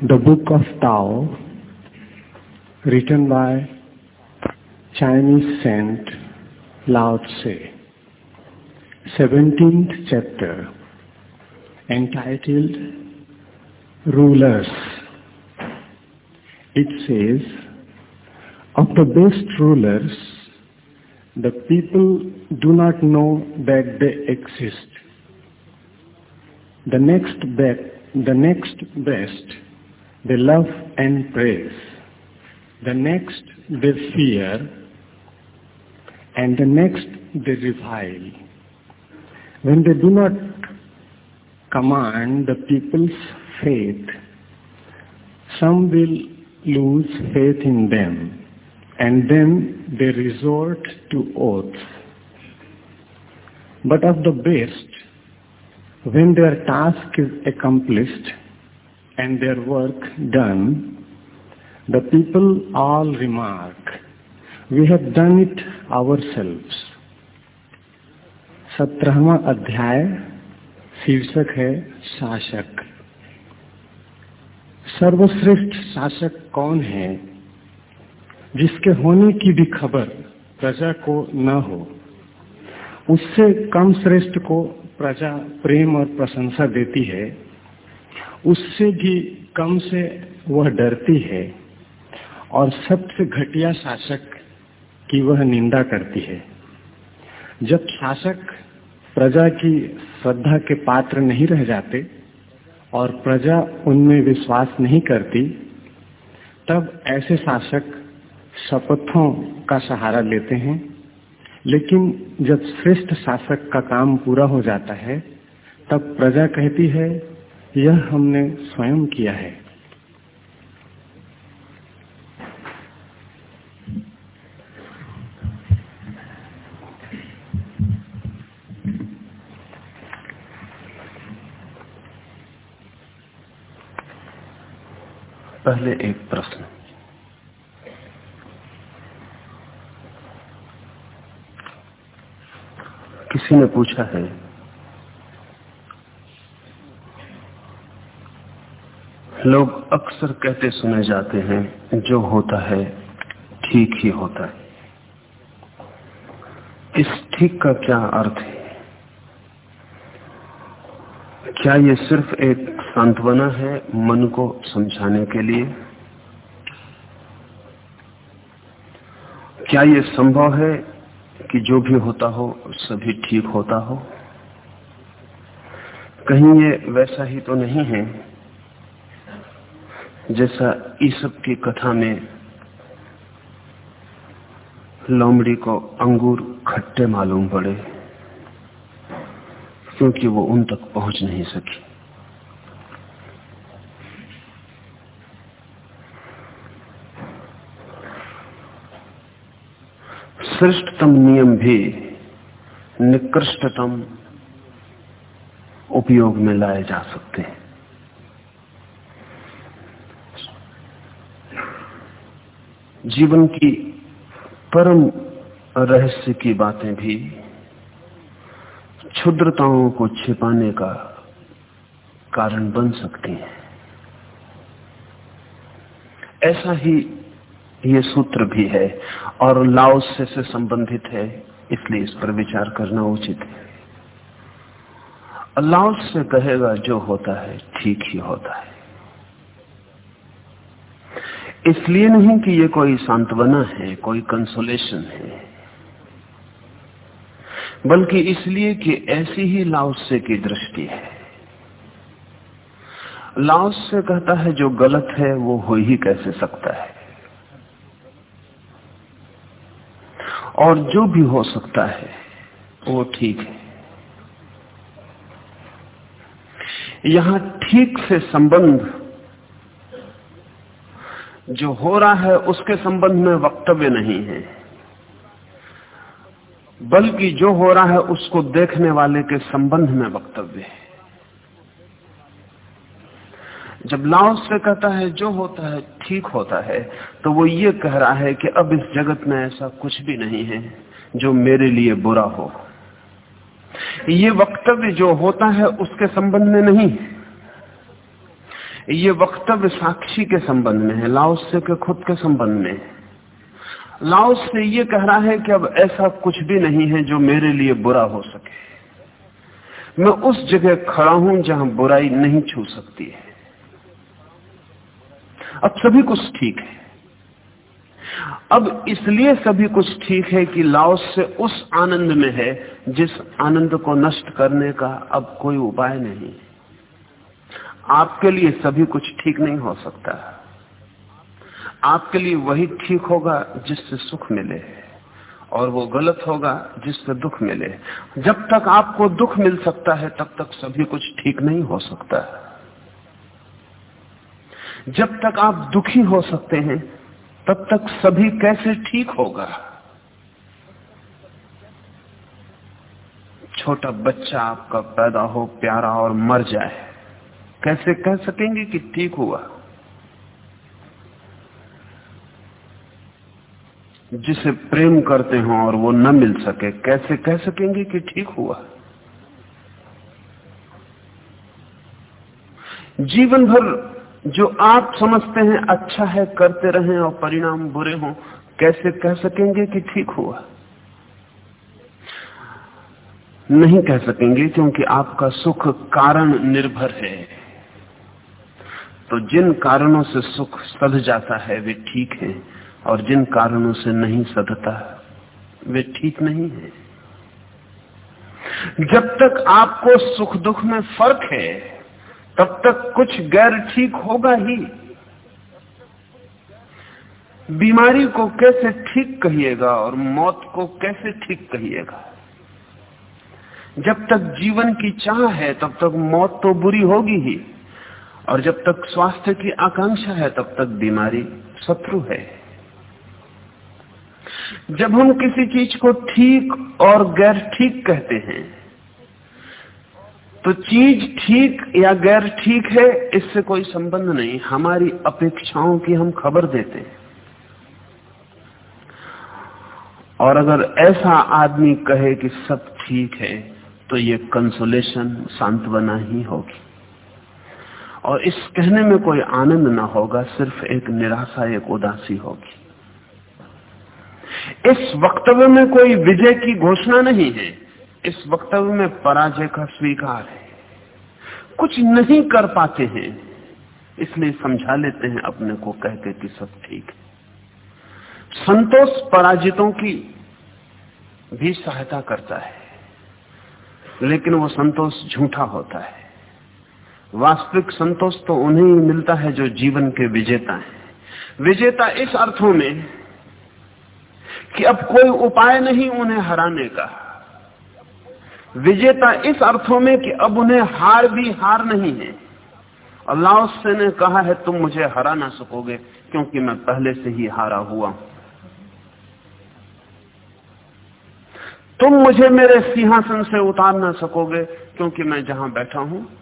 The Book of Tao, written by Chinese saint Lao Tse, 17th chapter, entitled Rulers. It says, Of the best rulers, the people do not know that they exist. The next best, the next best they love and praise. The next they fear, and the next they revile. When they do not command the people's faith, some will lose faith in them, and then they resort to oaths. But of the best, when their task is accomplished, and their work done, the people all remark, we have done it ourselves. सत्रहवा अध्याय शीर्षक है शासक सर्वश्रेष्ठ शासक कौन है जिसके होने की भी खबर प्रजा को न हो उससे कम श्रेष्ठ को प्रजा प्रेम और प्रशंसा देती है उससे भी कम से वह डरती है और सबसे घटिया शासक की वह निंदा करती है। जब शासक प्रजा की श्रद्धा के पात्र नहीं रह जाते और प्रजा उनमें विश्वास नहीं करती, तब ऐसे शासक शपथों का सहारा लेते हैं। लेकिन जब श्रेष्ठ शासक का काम पूरा हो जाता है, तब प्रजा कहती है यह हमने स्वयं किया है। पहले एक प्रश्न। किसी ने पूछा है लोग अक्सर कहते सुने जाते हैं, जो होता है, ठीक ही होता है। इस ठीक का क्या अर्थ है? क्या ये सिर्फ़ एक सांत्वना है मन को समझाने के लिए? क्या ये संभव है कि जो भी होता हो, सभी ठीक होता हो? कहीं ये वैसा ही तो नहीं है जैसा ईसब की कथा में लोमड़ी को अंगूर खट्टे मालूम पड़े, क्योंकि वो उन तक पहुँच नहीं सकी। श्रेष्ठतम नियम भी निकृष्टतम उपयोग में लाए जा सकते हैं। जीवन की परम रहस्य की बातें भी, क्षुद्रताओं को छिपाने का कारण बन सकती हैं। ऐसा ही ये सूत्र भी है और लाओसे से संबंधित है, इसलिए इस पर विचार करना उचित है। लाओस से कहेगा जो होता है, ठीक ही होता है। इसलिए नहीं कि ये कोई सांत्वना है, कोई कंसोलेशन है। बल्कि इसलिए कि ऐसी ही लाओसे की दृष्टि है। लाओस कहता है, जो गलत है, वो हो ही कैसे सकता है? और जो भी हो सकता है, वो ठीक है। यहाँ ठीक से संबंध जो हो रहा है उसके संबंध में वक्तव्य नहीं है। बल्कि जो हो रहा है उसको देखने वाले के संबंध में वक्तव्य है। जब लाओस से कहता है, जो होता है ठीक होता है तो वो ये कह रहा है कि अब इस जगत में ऐसा कुछ भी नहीं है जो मेरे लिए बुरा हो। ये वक्तव्य जो होता है उसके संबंध में नहीं ये वक्तव्य साक्षी के संबंध में है लाओस्य के खुद के संबंध में लाओस से ये कह रहा है कि अब ऐसा कुछ भी नहीं है जो मेरे लिए बुरा हो सके। मैं उस जगह खड़ा हूँ जहाँ बुराई नहीं छू सकती है। अब सभी कुछ ठीक है। अब इसलिए सभी कुछ ठीक है कि लाओस से उस आनंद में है जिस आनंद को नष्ट करने का अब कोई उपाय नहीं। आपके लिए सभी कुछ ठीक नहीं हो सकता। आपके लिए वही ठीक होगा जिससे सुख मिले और वो गलत होगा जिससे दुख मिले। जब तक आपको दुख मिल सकता है, तब तक सभी कुछ ठीक नहीं हो सकता। जब तक आप दुखी हो सकते हैं, तब तक सभी कैसे ठीक होगा? छोटा बच्चा आपका पैदा हो, प्यारा और मर जाए। कैसे कह सकेंगे कि ठीक हुआ? जिसे प्रेम करते हो और वो न मिल सके, कैसे कह सकेंगे कि ठीक हुआ? जीवन भर जो आप समझते हैं अच्छा है, करते रहें और परिणाम बुरे हों, कैसे कह सकेंगे कि ठीक हुआ? नहीं कह सकेंगे क्योंकि आपका सुख कारण निर्भर है। तो जिन कारणों से सुख सध जाता है, वे ठीक है, और जिन कारणों से नहीं सधता, वे ठीक नहीं है। जब तक आपको सुख दुख में फ़र्क है, तब तक कुछ गैर ठीक होगा ही। बीमारी को कैसे ठीक कहिएगा और मौत को कैसे ठीक कहिएगा? जब तक जीवन की चाह है, तब तक मौत तो बुरी होगी ही। और जब तक स्वास्थ्य की आकांक्षा है, तब तक बीमारी शत्रु है। जब हम किसी चीज़ को ठीक और गैर ठीक कहते हैं तो चीज़ ठीक या गैर ठीक है, इससे कोई संबंध नहीं। हमारी अपेक्षाओं की हम खबर देते हैं। और अगर ऐसा आदमी कहे कि सब ठीक है तो ये कंसोलेशन सांत्वना ही होगी। और इस कहने में कोई आनंद ना होगा, सिर्फ़ एक निराशा, एक उदासी होगी। इस वक्तव्य में कोई विजय की घोषणा नहीं है। इस वक्तव्य में पराजय का स्वीकार है। कुछ नहीं कर पाते हैं, इसलिए समझा लेते हैं अपने को कहते कि सब ठीक है। संतोष पराजितों की भी सहायता करता है, लेकिन वो संतोष झूठा होता है। वास्तविक संतोष तो उन्हें ही मिलता है जो जीवन के विजेता हैं। विजेता इस अर्थों में कि अब कोई उपाय नहीं उन्हें हराने का। विजेता इस अर्थों में कि अब उन्हें हार भी हार नहीं है। अल्लाह लाओसे ने कहा है, तुम मुझे हरा ना सकोगे, क्योंकि मैं पहले से ही हारा हुआ हूँ। तुम मुझे मेरे सिंहासन से उतार ना सकोगे, क्योंकि मैं जहाँ बैठा हूँ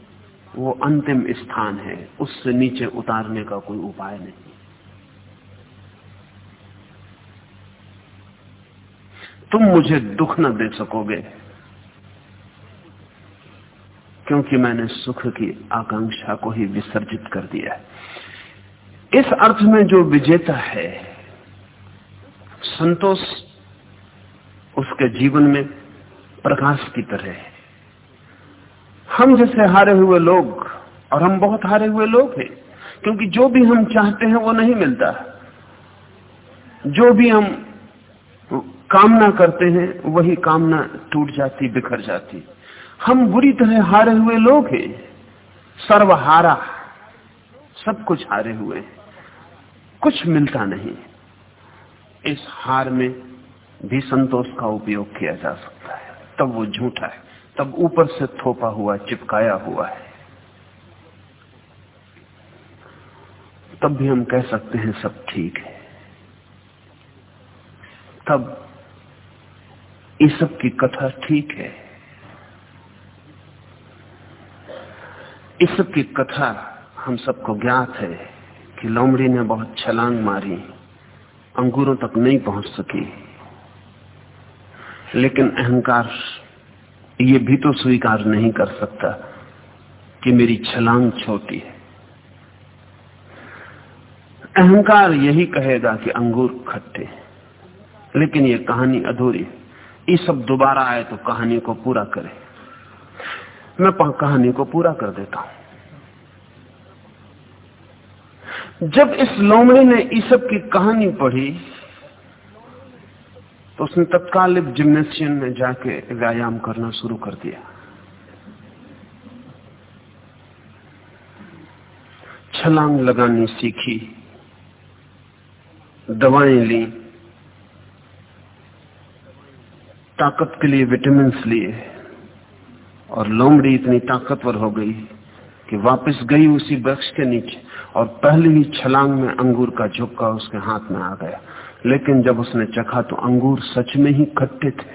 वो अंतिम स्थान है। उससे नीचे उतारने का कोई उपाय नहीं। तुम मुझे दुख न दे सकोगे, क्योंकि मैंने सुख की आकांक्षा को ही विसर्जित कर दिया है। इस अर्थ में जो विजेता है, संतोष उसके जीवन में प्रकाश की तरह है। हम जैसे हारे हुए लोग, और हम बहुत हारे हुए लोग हैं, क्योंकि जो भी हम चाहते हैं वो नहीं मिलता। जो भी हम कामना करते हैं, वही कामना टूट जाती, बिखर जाती। हम बुरी तरह हारे हुए लोग हैं, सर्वहारा, सब कुछ हारे हुए हैं। कुछ मिलता नहीं। इस हार में भी संतोष का उपयोग किया जा सकता है, तब वो झूठा है। तब ऊपर से थोपा हुआ, चिपकाया हुआ है। तब भी हम कह सकते हैं सब ठीक है। तब इस सब की कथा ठीक है। इस सब की कथा हम सबको ज्ञात है कि लोमड़ी ने बहुत छलांग मारी, अंगूरों तक नहीं पहुँच सकी। लेकिन अहंकार ये भी तो स्वीकार नहीं कर सकता कि मेरी छलांग छोटी है। अहंकार यही कहेगा कि अंगूर खट्टे लेकिन ये कहानी अधूरी है। ये सब दोबारा आए तो कहानी को पूरा करे। मैं कहानी को पूरा कर देता हूँ। जब इस लोमड़ी ने ईसब की कहानी पढ़ी तो उसने तत्काल जिम्नेशियम में जाके व्यायाम करना शुरू कर दिया। छलांग लगानी सीखी, दवाएँ ली, ताकत के लिए विटामिन लिए, और लोमड़ी इतनी ताकतवर हो गई कि वापस गई उसी वृक्ष के नीचे, और पहले ही छलांग में अंगूर का झुक्का उसके हाथ में आ गया। लेकिन जब उसने चखा तो अंगूर सच में ही खट्टे थे।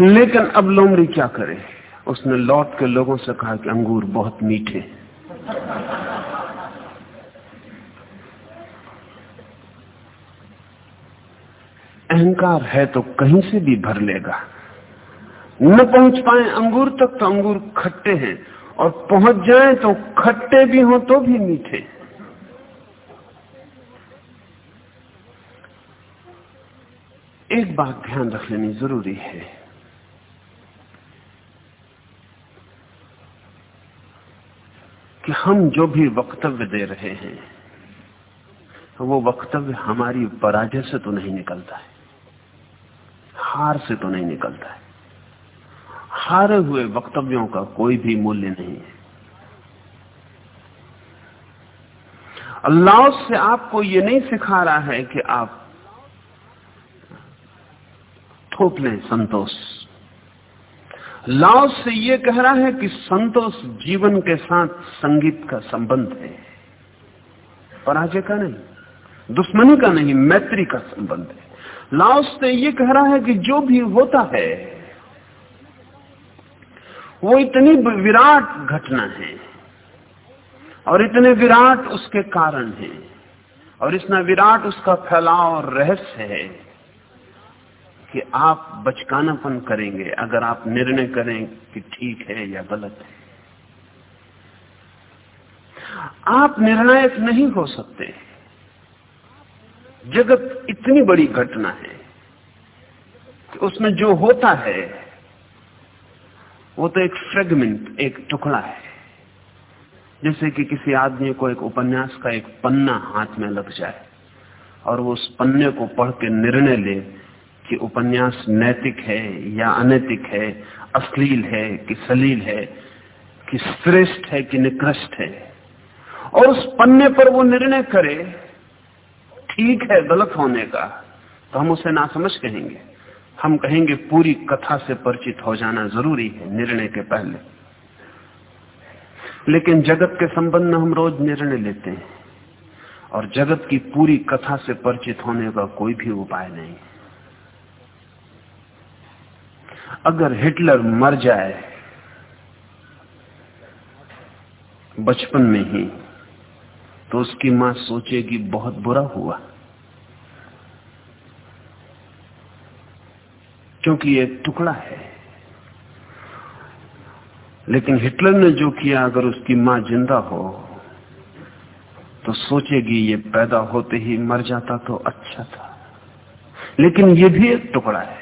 लेकिन अब लोमड़ी क्या करे? उसने लौट के लोगों से कहा कि अंगूर बहुत मीठे अहंकार है तो कहीं से भी भर लेगा। न पहुँच पाए अंगूर तक तो अंगूर खट्टे हैं। और पहुँच जाए तो खट्टे भी हो तो भी मीठे। एक बात ध्यान रख लेनी ज़रूरी है। कि हम जो भी वक्तव्य दे रहे हैं वो वक्तव्य हमारी पराजय से तो नहीं निकलता है, हार से तो नहीं निकलता है। हारे हुए वक्तव्यों का कोई भी मूल्य नहीं है। अल्लाह से आपको ये नहीं सिखा रहा है कि आप थोप लें संतोष। लाओ से ये कह रहा है कि संतोष जीवन के साथ संगीत का संबंध है। पराजय का नहीं, दुश्मनी का नहीं, मैत्री का संबंध है। लाओस से ये कह रहा है कि जो भी होता है वो इतनी विराट घटना है और इतने विराट उसके कारण है और इतना विराट उसका फैलाव और रहस्य है कि आप बचकानापन करेंगे, अगर आप निर्णय करें कि ठीक है या गलत है। आप निर्णायक नहीं हो सकते। जगत इतनी बड़ी घटना है कि उसमें जो होता है वो तो एक फ्रेगमेंट एक टुकड़ा है। जैसे कि किसी आदमी को एक उपन्यास का एक पन्ना हाथ में लग जाए और वो उस पन्ने को पढ़ के निर्णय ले कि उपन्यास नैतिक है या अनैतिक है, अश्लील है कि सलील है, कि श्रेष्ठ है कि निकृष्ट है। और उस पन्ने पर वो निर्णय करे, ठीक है, गलत होने का तो हम उसे ना समझ कहेंगे। हम कहेंगे पूरी कथा से परिचित हो जाना ज़रूरी है निर्णय के पहले। लेकिन जगत के संबंध में हम रोज निर्णय लेते हैं और जगत की पूरी कथा से परिचित होने का कोई भी उपाय नहीं। अगर हिटलर मर जाए, बचपन में ही तो उसकी माँ सोचेगी बहुत बुरा हुआ। क्योंकि ये टुकड़ा है। लेकिन हिटलर ने जो किया, अगर उसकी माँ ज़िंदा हो तो सोचेगी ये पैदा होते ही मर जाता तो अच्छा था। लेकिन ये भी एक टुकड़ा है।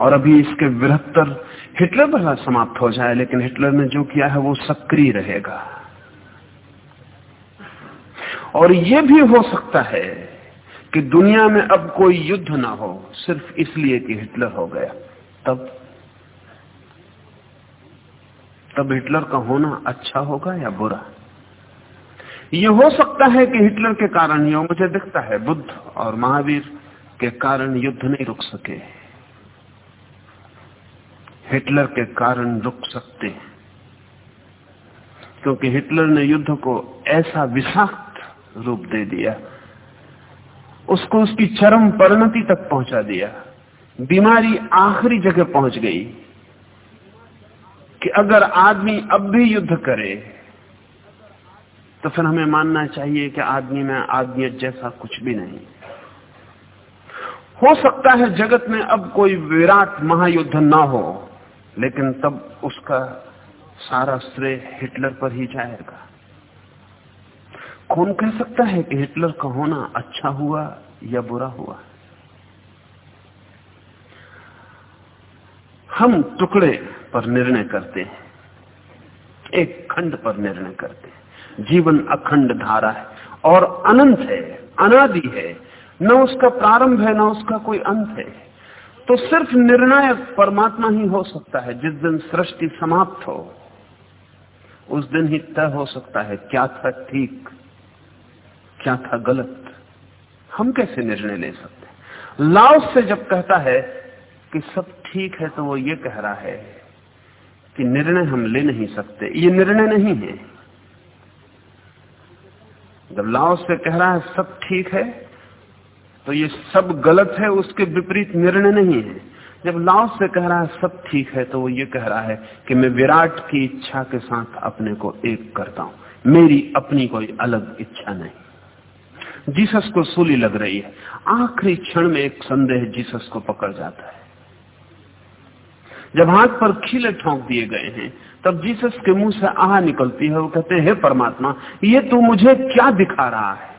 और अभी इसके बृहत्तर हिटलर भला समाप्त हो जाए, लेकिन हिटलर ने जो किया है, वो सक्रिय रहेगा। और ये भी हो सकता है कि दुनिया में अब कोई युद्ध ना हो, सिर्फ़ इसलिए कि हिटलर हो गया। तब? तब हिटलर का होना अच्छा होगा या बुरा? यह हो सकता है कि हिटलर के कारण ये मुझे दिखता है, बुद्ध और महावीर के कारण युद्ध नहीं रुक सके। हिटलर के कारण रुक सकते क्योंकि हिटलर ने युद्ध को ऐसा विषाक्त रूप दे दिया उसको उसकी चरम परिणति तक पहुँचा दिया। बीमारी आखिरी जगह पहुँच गई कि अगर आदमी अब भी युद्ध करे तो फिर हमें मानना चाहिए कि आदमी में आदमियत जैसा कुछ भी नहीं। हो सकता है जगत में अब कोई विराट महायुद्ध ना हो, लेकिन तब उसका सारा श्रेय हिटलर पर ही जाएगा। कौन कह सकता है कि हिटलर का होना अच्छा हुआ या बुरा हुआ? हम टुकड़े पर निर्णय करते हैं, एक खंड पर निर्णय करते हैं। जीवन अखंड धारा है और अनंत है, अनादि है। न उसका प्रारंभ है, न उसका कोई अंत है। तो सिर्फ़ निर्णायक परमात्मा ही हो सकता है, जिस दिन सृष्टि समाप्त हो, उस दिन ही तय हो सकता है क्या था ठीक। क्या था गलत? हम कैसे निर्णय ले सकते लाओ से जब कहता है कि सब ठीक है तो वो ये कह रहा है कि निर्णय हम ले नहीं सकते। ये निर्णय नहीं है। जब लाओस से कह रहा है सब ठीक है तो ये सब गलत है, उसके विपरीत निर्णय नहीं है। जब लाओ से कह रहा है सब ठीक है तो वो ये कह रहा है कि मैं विराट की इच्छा के साथ अपने को एक करता हूँ। मेरी अपनी कोई अलग इच्छा नहीं। जीसस को सूली लग रही है। आखिरी क्षण में एक संदेह जीसस को पकड़ जाता है। जब हाथ पर खीले ठोंक दिए गए हैं, तब जीसस के मुँह से आह निकलती है। वो कहते, हैं हे परमात्मा, ये तू मुझे क्या दिखा रहा है?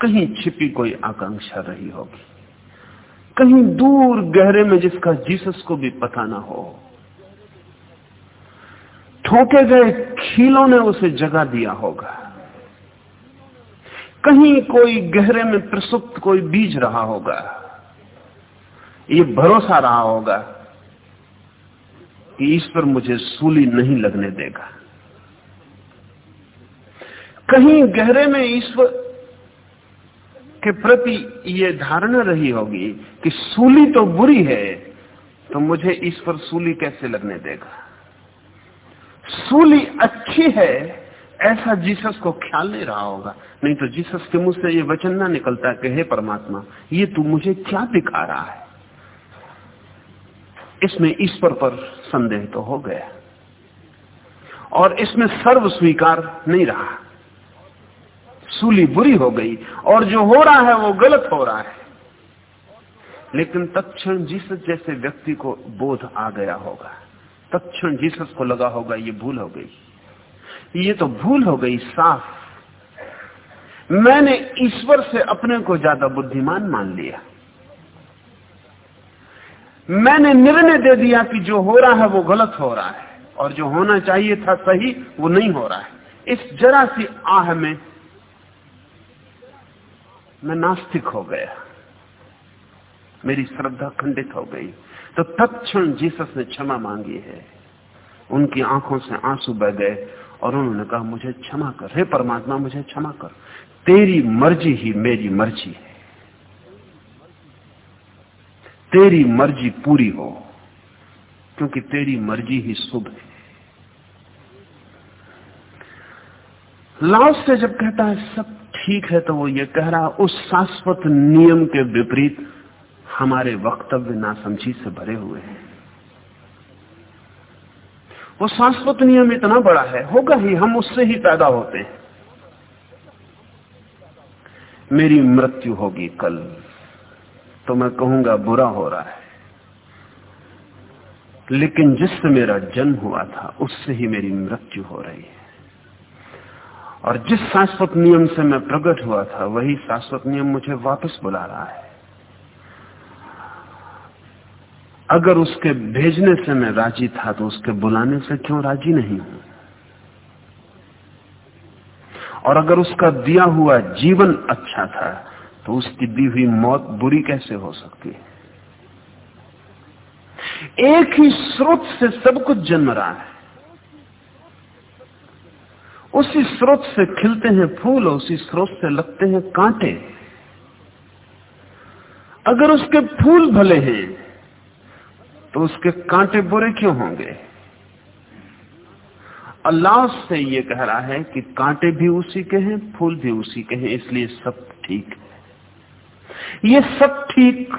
कहीं छिपी कोई आकांक्षा रही होगी। कहीं दूर गहरे में जिसका जीसस को भी पता ना हो। ठोके गए खीलों ने उसे जगा दिया होगा। कहीं कोई गहरे में प्रसुप्त कोई बीज रहा होगा। ये भरोसा रहा होगा कि ईश्वर मुझे सूली नहीं लगने देगा। कहीं गहरे में ईश्वर के प्रति ये धारणा रही होगी कि सूली तो बुरी है तो मुझे ईश्वर सूली कैसे लगने देगा? सूली अच्छी है, ऐसा जीसस को ख्याल नहीं रहा होगा। नहीं तो जीसस के मुँह से ये वचन ना निकलता कि, हे परमात्मा, ये तू मुझे क्या दिखा रहा है? इसमें ईश्वर पर संदेह तो हो गया। और इसमें सर्व स्वीकार नहीं रहा। सूली बुरी हो गई, और जो हो रहा है वो गलत हो रहा है। लेकिन तत्क्षण जीसस जैसे व्यक्ति को बोध आ गया होगा। तत्क्षण जीसस को लगा होगा, ये भूल हो गई। ये तो भूल हो गई, साफ़। मैंने ईश्वर से अपने को ज़्यादा बुद्धिमान मान लिया। मैंने निर्णय दे दिया कि जो हो रहा है, वो गलत हो रहा है, और जो होना चाहिए था सही, वो नहीं हो रहा है। इस जरा सी आह में मैं नास्तिक हो गया। मेरी श्रद्धा खंडित हो गई। तो तत्क्षण जीसस ने क्षमा मांगी है। उनकी आँखों से आँसू बह गए और उन्होंने कहा, मुझे क्षमा कर। हे परमात्मा, मुझे क्षमा कर। तेरी मर्ज़ी ही मेरी मर्ज़ी है। तेरी मर्ज़ी पूरी हो, क्योंकि तेरी मर्ज़ी ही शुभ है। लाओस से जब कहता है, सब ठीक है तो वो ये कह रहा उस शाश्वत नियम के विपरीत हमारे वक्तव्य नासमझी से भरे हुए हैं। वो शाश्वत नियम इतना बड़ा है, होगा ही, हम उससे ही पैदा होते हैं। मेरी मृत्यु होगी कल तो मैं कहूँगा बुरा हो रहा है। लेकिन जिससे मेरा जन्म हुआ था, उससे ही मेरी मृत्यु हो रही है। और जिस शाश्वत नियम से मैं प्रकट हुआ था, वही शाश्वत नियम मुझे वापस बुला रहा है। अगर उसके भेजने से मैं राज़ी था तो उसके बुलाने से क्यों राज़ी नहीं हूँ? और अगर उसका दिया हुआ जीवन अच्छा था तो उसकी दी हुई मौत बुरी कैसे हो सकती है? एक ही स्रोत से सब कुछ जन्म रहा है। उसी स्रोत से खिलते हैं फूल उसी स्रोत से लगते हैं कांटे। अगर उसके फूल भले हैं तो उसके कांटे बुरे क्यों होंगे? अल्लाह से ये कह रहा है कि कांटे भी उसी के हैं, फूल भी उसी के हैं, इसलिए सब ठीक है। ये सब ठीक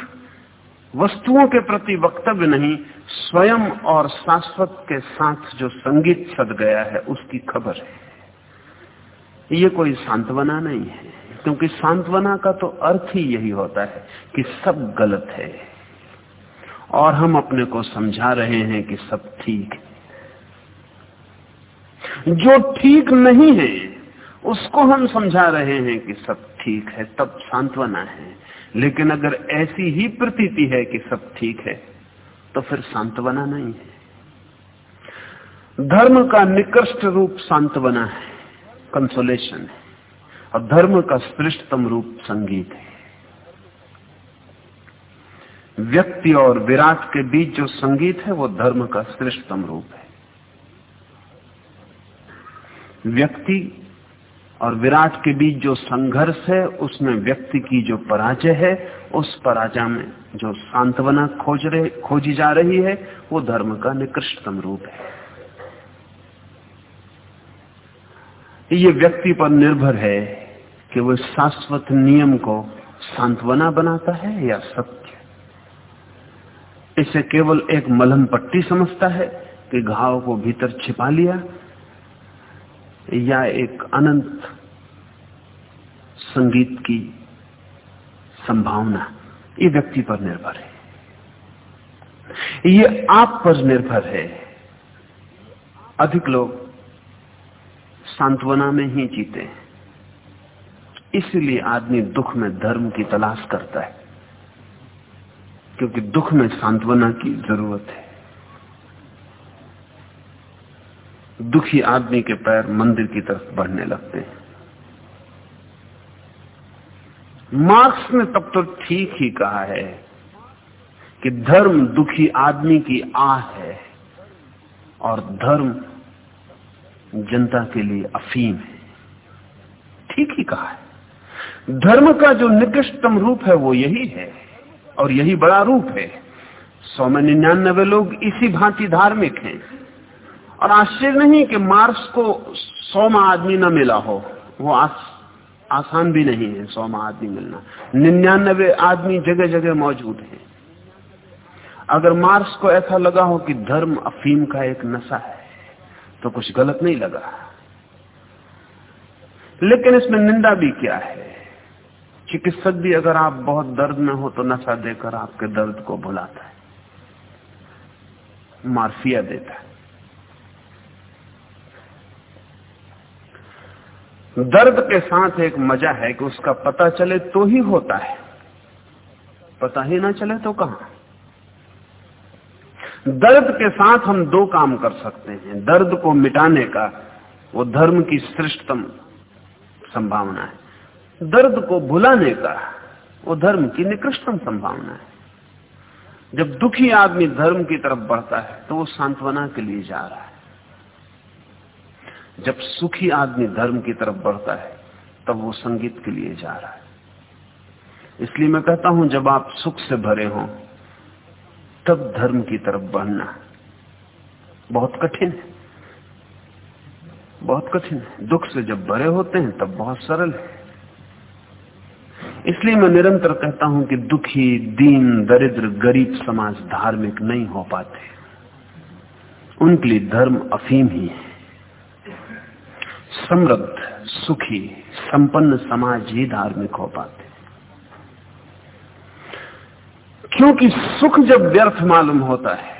वस्तुओं के प्रति वक्तव्य नहीं, स्वयं और शाश्वत के साथ जो संगीत सद गया है, उसकी खबर है। ये कोई सांत्वना नहीं है, क्योंकि सांत्वना का तो अर्थ ही यही होता है कि सब गलत है। और हम अपने को समझा रहे हैं कि सब ठीक है। जो ठीक नहीं है, उसको हम समझा रहे हैं कि सब ठीक है, तब सांत्वना है। लेकिन अगर ऐसी ही प्रतीति है कि सब ठीक है तो फिर सांत्वना नहीं है। धर्म का निकृष्ट रूप सांत्वना है कंसोलेशन है। और धर्म का श्रेष्ठतम रूप संगीत है। व्यक्ति और विराट के बीच जो संगीत है, वो धर्म का श्रेष्ठतम रूप है। व्यक्ति और विराट के बीच जो संघर्ष है, उसमें व्यक्ति की जो पराजय है, उस पराजय में जो सांत्वना खोज रहे, खोजी जा रही है, वो धर्म का निकृष्टतम रूप है। ये व्यक्ति पर निर्भर है कि वो शाश्वत नियम को सांत्वना बनाता है या सत्य। इसे केवल एक मलहम पट्टी समझता है कि घाव को भीतर छिपा लिया या एक अनंत संगीत की संभावना। ये व्यक्ति पर निर्भर है। ये आप पर निर्भर है। अधिक लोग सांत्वना में ही जीते हैं। इसलिए आदमी दुख में धर्म की तलाश करता है। क्योंकि दुख में सांत्वना की ज़रूरत है। दुखी आदमी के पैर मंदिर की तरफ़ बढ़ने लगते हैं। मार्क्स ने तब तो ठीक ही कहा है कि धर्म दुखी आदमी की आह है और धर्म जनता के लिए अफीम है। ठीक ही कहा है। धर्म का जो निकृष्टतम रूप है वो यही है और यही बड़ा रूप है। सौ में निन्यानबे लोग इसी भांति धार्मिक हैं। और आश्चर्य नहीं कि मार्क्स को सौ में आदमी न मिला हो। वो आस, आसान भी नहीं है सौ में आदमी मिलना। निन्यानबे आदमी जगह जगह मौजूद हैं। अगर मार्क्स को ऐसा लगा हो कि धर्म अफीम का एक नशा है तो कुछ गलत नहीं लगा। लेकिन इसमें निंदा भी क्या है? चिकित्सक भी अगर आप बहुत दर्द में हो तो नशा देकर आपके दर्द को भुलाता है। मार्फिया देता है। दर्द के साथ एक मज़ा है कि उसका पता चले तो ही होता है। पता ही ना चले तो कहाँ? दर्द के साथ हम दो काम कर सकते हैं। दर्द को मिटाने का वो धर्म की श्रेष्ठतम संभावना है। दर्द को भुलाने का वो धर्म की निकृष्टतम संभावना है। जब दुखी आदमी धर्म की तरफ़ बढ़ता है तो वो सांत्वना के लिए जा रहा है। जब सुखी आदमी धर्म की तरफ़ बढ़ता है, तब वो संगीत के लिए जा रहा है। इसलिए मैं कहता हूँ, जब आप सुख से भरे हो, तब धर्म की तरफ़ बढ़ना बहुत कठिन है। बहुत कठिन है। दुख से जब भरे होते हैं, तब बहुत सरल है। इसलिए मैं निरंतर कहता हूँ कि दुखी, दीन, दरिद्र, गरीब समाज धार्मिक नहीं हो पाते। उनके लिए धर्म अफीम ही है। समृद्ध, सुखी, संपन्न समाज ही धार्मिक हो पाते। क्योंकि सुख जब व्यर्थ मालूम होता है,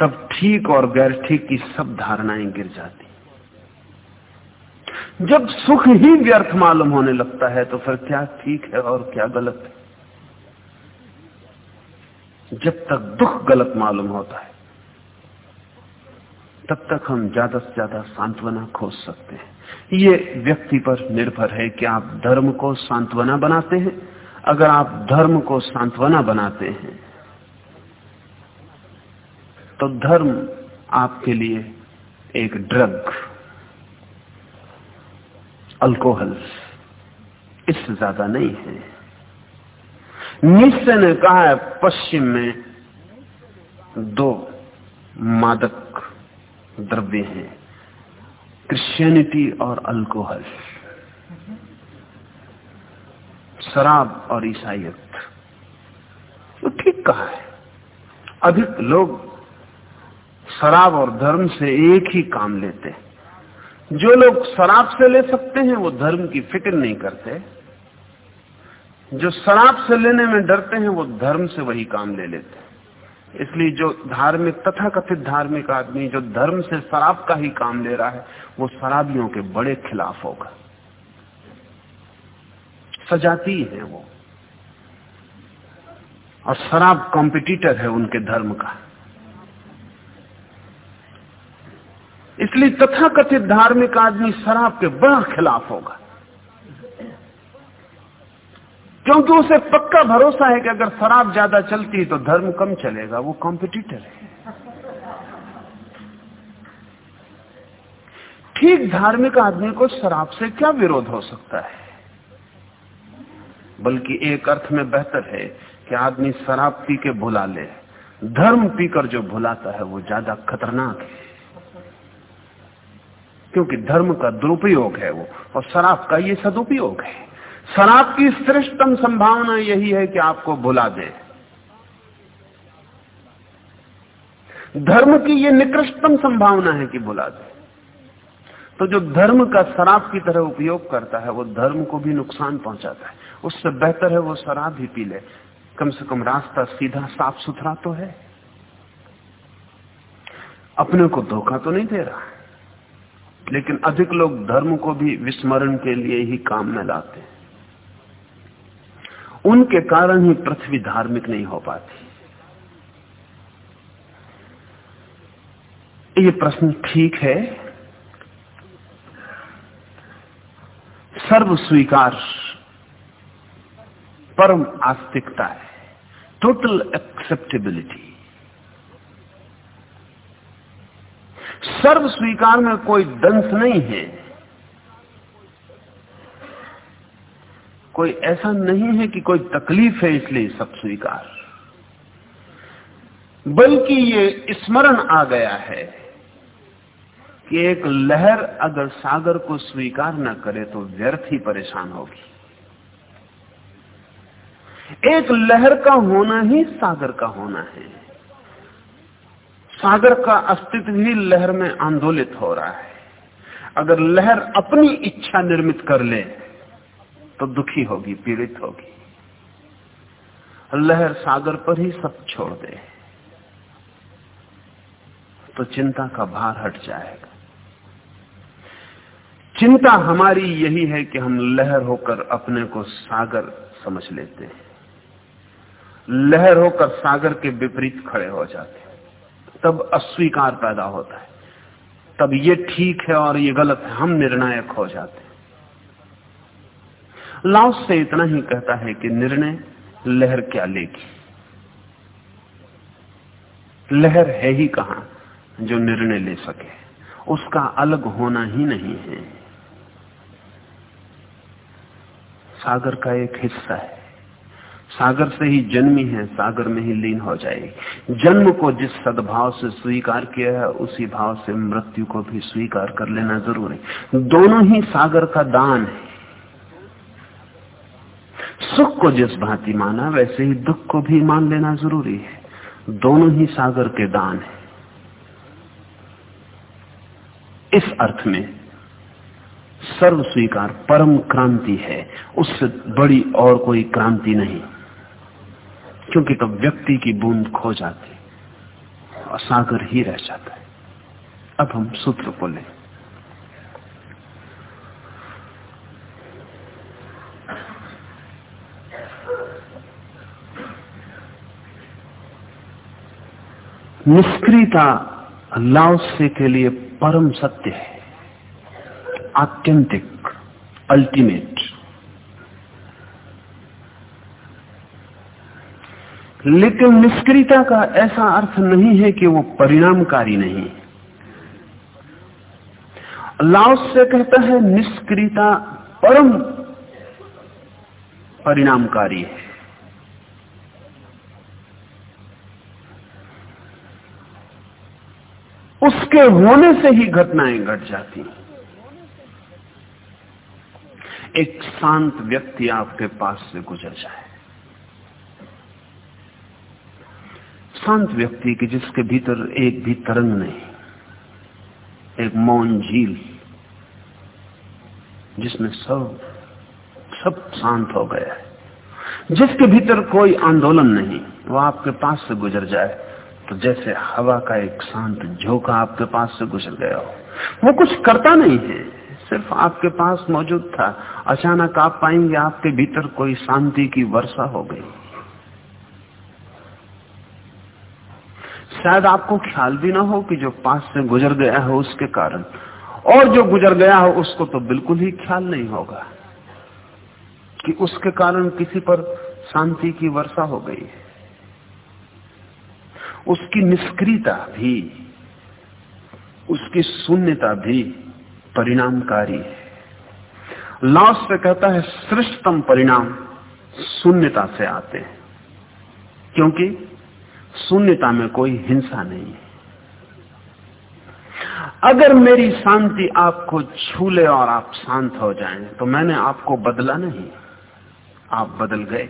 तब ठीक और गैर ठीक की सब धारणाएँ गिर जाती जब सुख ही व्यर्थ मालूम होने लगता है तो फिर क्या ठीक है और क्या गलत है? जब तक दुख गलत मालूम होता है, तब तक हम ज़्यादा से ज़्यादा सांत्वना खोज सकते हैं। ये व्यक्ति पर निर्भर है कि आप धर्म को सांत्वना बनाते हैं। अगर आप धर्म को सांत्वना बनाते हैं तो धर्म आपके लिए एक ड्रग। अल्कोहल इससे ज़्यादा नहीं है। निश्चय ने कहा है, पश्चिम में दो मादक द्रव्य हैं, क्रिश्चियनिटी और अल्कोहल। शराब और ईसाइत तो ठीक कहा है। अधिक लोग शराब और धर्म से एक ही काम लेते हैं। जो लोग शराब से ले सकते हैं, वो धर्म की फ़िक्र नहीं करते। जो शराब से लेने में डरते हैं, वो धर्म से वही काम ले लेते हैं। इसलिए जो धार्मिक तथा कथित धार्मिक आदमी, जो धर्म से शराब का ही काम ले रहा है, वो शराबियों के बड़े खिलाफ होगा। सजाती है वो। और शराब कॉम्पिटिटर है उनके धर्म का। इसलिए तथाकथित धार्मिक आदमी शराब के बड़ा खिलाफ होगा। क्योंकि उसे पक्का भरोसा है कि अगर शराब ज़्यादा चलती है तो धर्म कम चलेगा, वो कॉम्पिटिटर है। ठीक धार्मिक आदमी को शराब से क्या विरोध हो सकता है? बल्कि एक अर्थ में बेहतर है कि आदमी शराब पी के भुला ले। धर्म पीकर जो भुलाता है वो ज़्यादा खतरनाक है। क्योंकि धर्म का दुरुपयोग है वो, और शराब का ये सदुपयोग है। शराब की श्रेष्ठतम संभावना यही है कि आपको भुला दे। धर्म की यह निकृष्टतम संभावना है कि भुला दे। तो जो धर्म का शराब की तरह उपयोग करता है, वो धर्म को भी नुकसान पहुंचाता है। उससे बेहतर है वो शराब ही पी ले। कम से कम रास्ता सीधा, साफ़ सुथरा तो है। अपने को धोखा तो नहीं दे रहा लेकिन अधिक लोग धर्म को भी विस्मरण के लिए ही काम में लाते हैं। उनके कारण ही पृथ्वी धार्मिक नहीं हो पाती। ये प्रश्न ठीक है। सर्व स्वीकार परम आस्तिकता है। टोटल एक्सेप्टेबिलिटी सर्व स्वीकार में कोई दंश नहीं है। कोई ऐसा नहीं है कि कोई तकलीफ़ है इसलिए सब स्वीकार। बल्कि ये स्मरण आ गया है कि एक लहर अगर सागर को स्वीकार न करे तो व्यर्थ ही परेशान होगी। एक लहर का होना ही सागर का होना है। सागर का अस्तित्व ही लहर में आंदोलित हो रहा है। अगर लहर अपनी इच्छा निर्मित कर ले तो दुखी होगी, पीड़ित होगी। लहर सागर पर ही सब छोड़ दे तो चिंता का भार हट जाएगा। चिंता हमारी यही है कि हम लहर होकर अपने को सागर समझ लेते हैं। लहर होकर सागर के विपरीत खड़े हो जाते हैं। तब अस्वीकार पैदा होता है। तब ये ठीक है और ये गलत है, हम निर्णायक हो जाते हैं। लाउस से इतना ही कहता है कि निर्णय लहर क्या लेगी? लहर है ही कहा जो निर्णय ले सके। उसका अलग होना ही नहीं है। सागर का एक हिस्सा है। सागर से ही जन्मी है, सागर में ही लीन हो जाएगी। जन्म को जिस सद्भाव से स्वीकार किया है, उसी भाव से मृत्यु को भी स्वीकार कर लेना ज़रूरी दोनों ही सागर का दान है। सुख को जिस भांति माना, वैसे ही दुख को भी मान लेना ज़रूरी है। दोनों ही सागर के दान है। इस अर्थ में सर्व स्वीकार परम क्रांति है। उससे बड़ी और कोई क्रांति नहीं। क्योंकि तब व्यक्ति की बूंद खो जाती और सागर ही रह जाता है। अब हम सूत्र को लें। निष्क्रियता लाओसे के लिए परम सत्य है। आत्यंतिक अल्टीमेट लेकिन निष्क्रियता का ऐसा अर्थ नहीं है कि वो परिणामकारी नहीं लाओस से कहता है, निष्क्रियता परम परिणामकारी है। उसके होने से ही घटनाएँ घट गट जाती एक शांत व्यक्ति आपके पास से गुजर जाए। शांत व्यक्ति की जिसके भीतर एक भी तरंग नहीं, एक मौन झील, जिसमें सब सब शांत हो गया है। जिसके भीतर कोई आंदोलन नहीं, वो आपके पास से गुजर जाए तो जैसे हवा का एक शांत झोंका आपके पास से गुजर गया हो। वो कुछ करता नहीं है, सिर्फ़ आपके पास मौजूद था। अचानक आप पाएँगे आपके भीतर कोई शांति की वर्षा हो गई। शायद आपको ख्याल भी ना हो कि जो पास से गुजर गया है उसके कारण। और जो गुजर गया हो उसको तो बिल्कुल ही ख्याल नहीं होगा कि उसके कारण किसी पर शांति की वर्षा हो गई है। उसकी निष्क्रियता भी, उसकी शून्यता भी परिणामकारी है। लॉस से कहता है, श्रेष्ठतम परिणाम शून्यता से आते हैं। क्योंकि शून्यता में कोई हिंसा नहीं है। अगर मेरी शांति आपको छू ले और आप शांत हो जाएँ तो मैंने आपको बदला नहीं। आप बदल गए।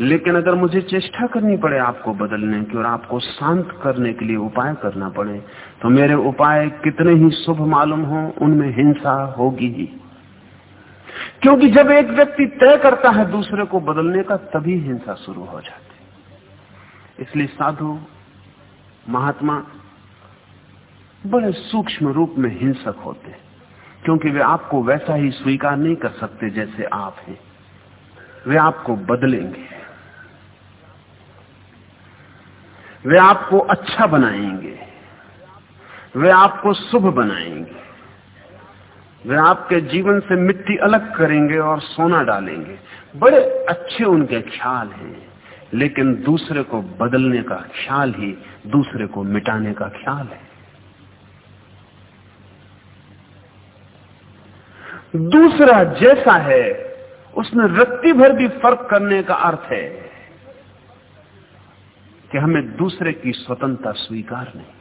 लेकिन अगर मुझे चेष्टा करनी पड़े आपको बदलने की और आपको शांत करने के लिए उपाय करना पड़े तो मेरे उपाय कितने ही शुभ मालूम हो, उनमें हिंसा होगी ही। क्योंकि जब एक व्यक्ति तय करता है दूसरे को बदलने का, तभी हिंसा शुरू हो जाती इसलिए साधु, महात्मा बड़े सूक्ष्म रूप में हिंसक होते हैं, क्योंकि वे आपको वैसा ही स्वीकार नहीं कर सकते जैसे आप हैं। वे आपको बदलेंगे। वे आपको अच्छा बनाएँगे। वे आपको शुभ बनाएँगे। वे आपके जीवन से मिट्टी अलग करेंगे और सोना डालेंगे। बड़े अच्छे उनके ख्याल हैं। लेकिन दूसरे को बदलने का ख्याल ही दूसरे को मिटाने का ख्याल है। दूसरा जैसा है, उसमें रत्ती भर भी फ़र्क करने का अर्थ है कि हमें दूसरे की स्वतंत्रता स्वीकार नहीं।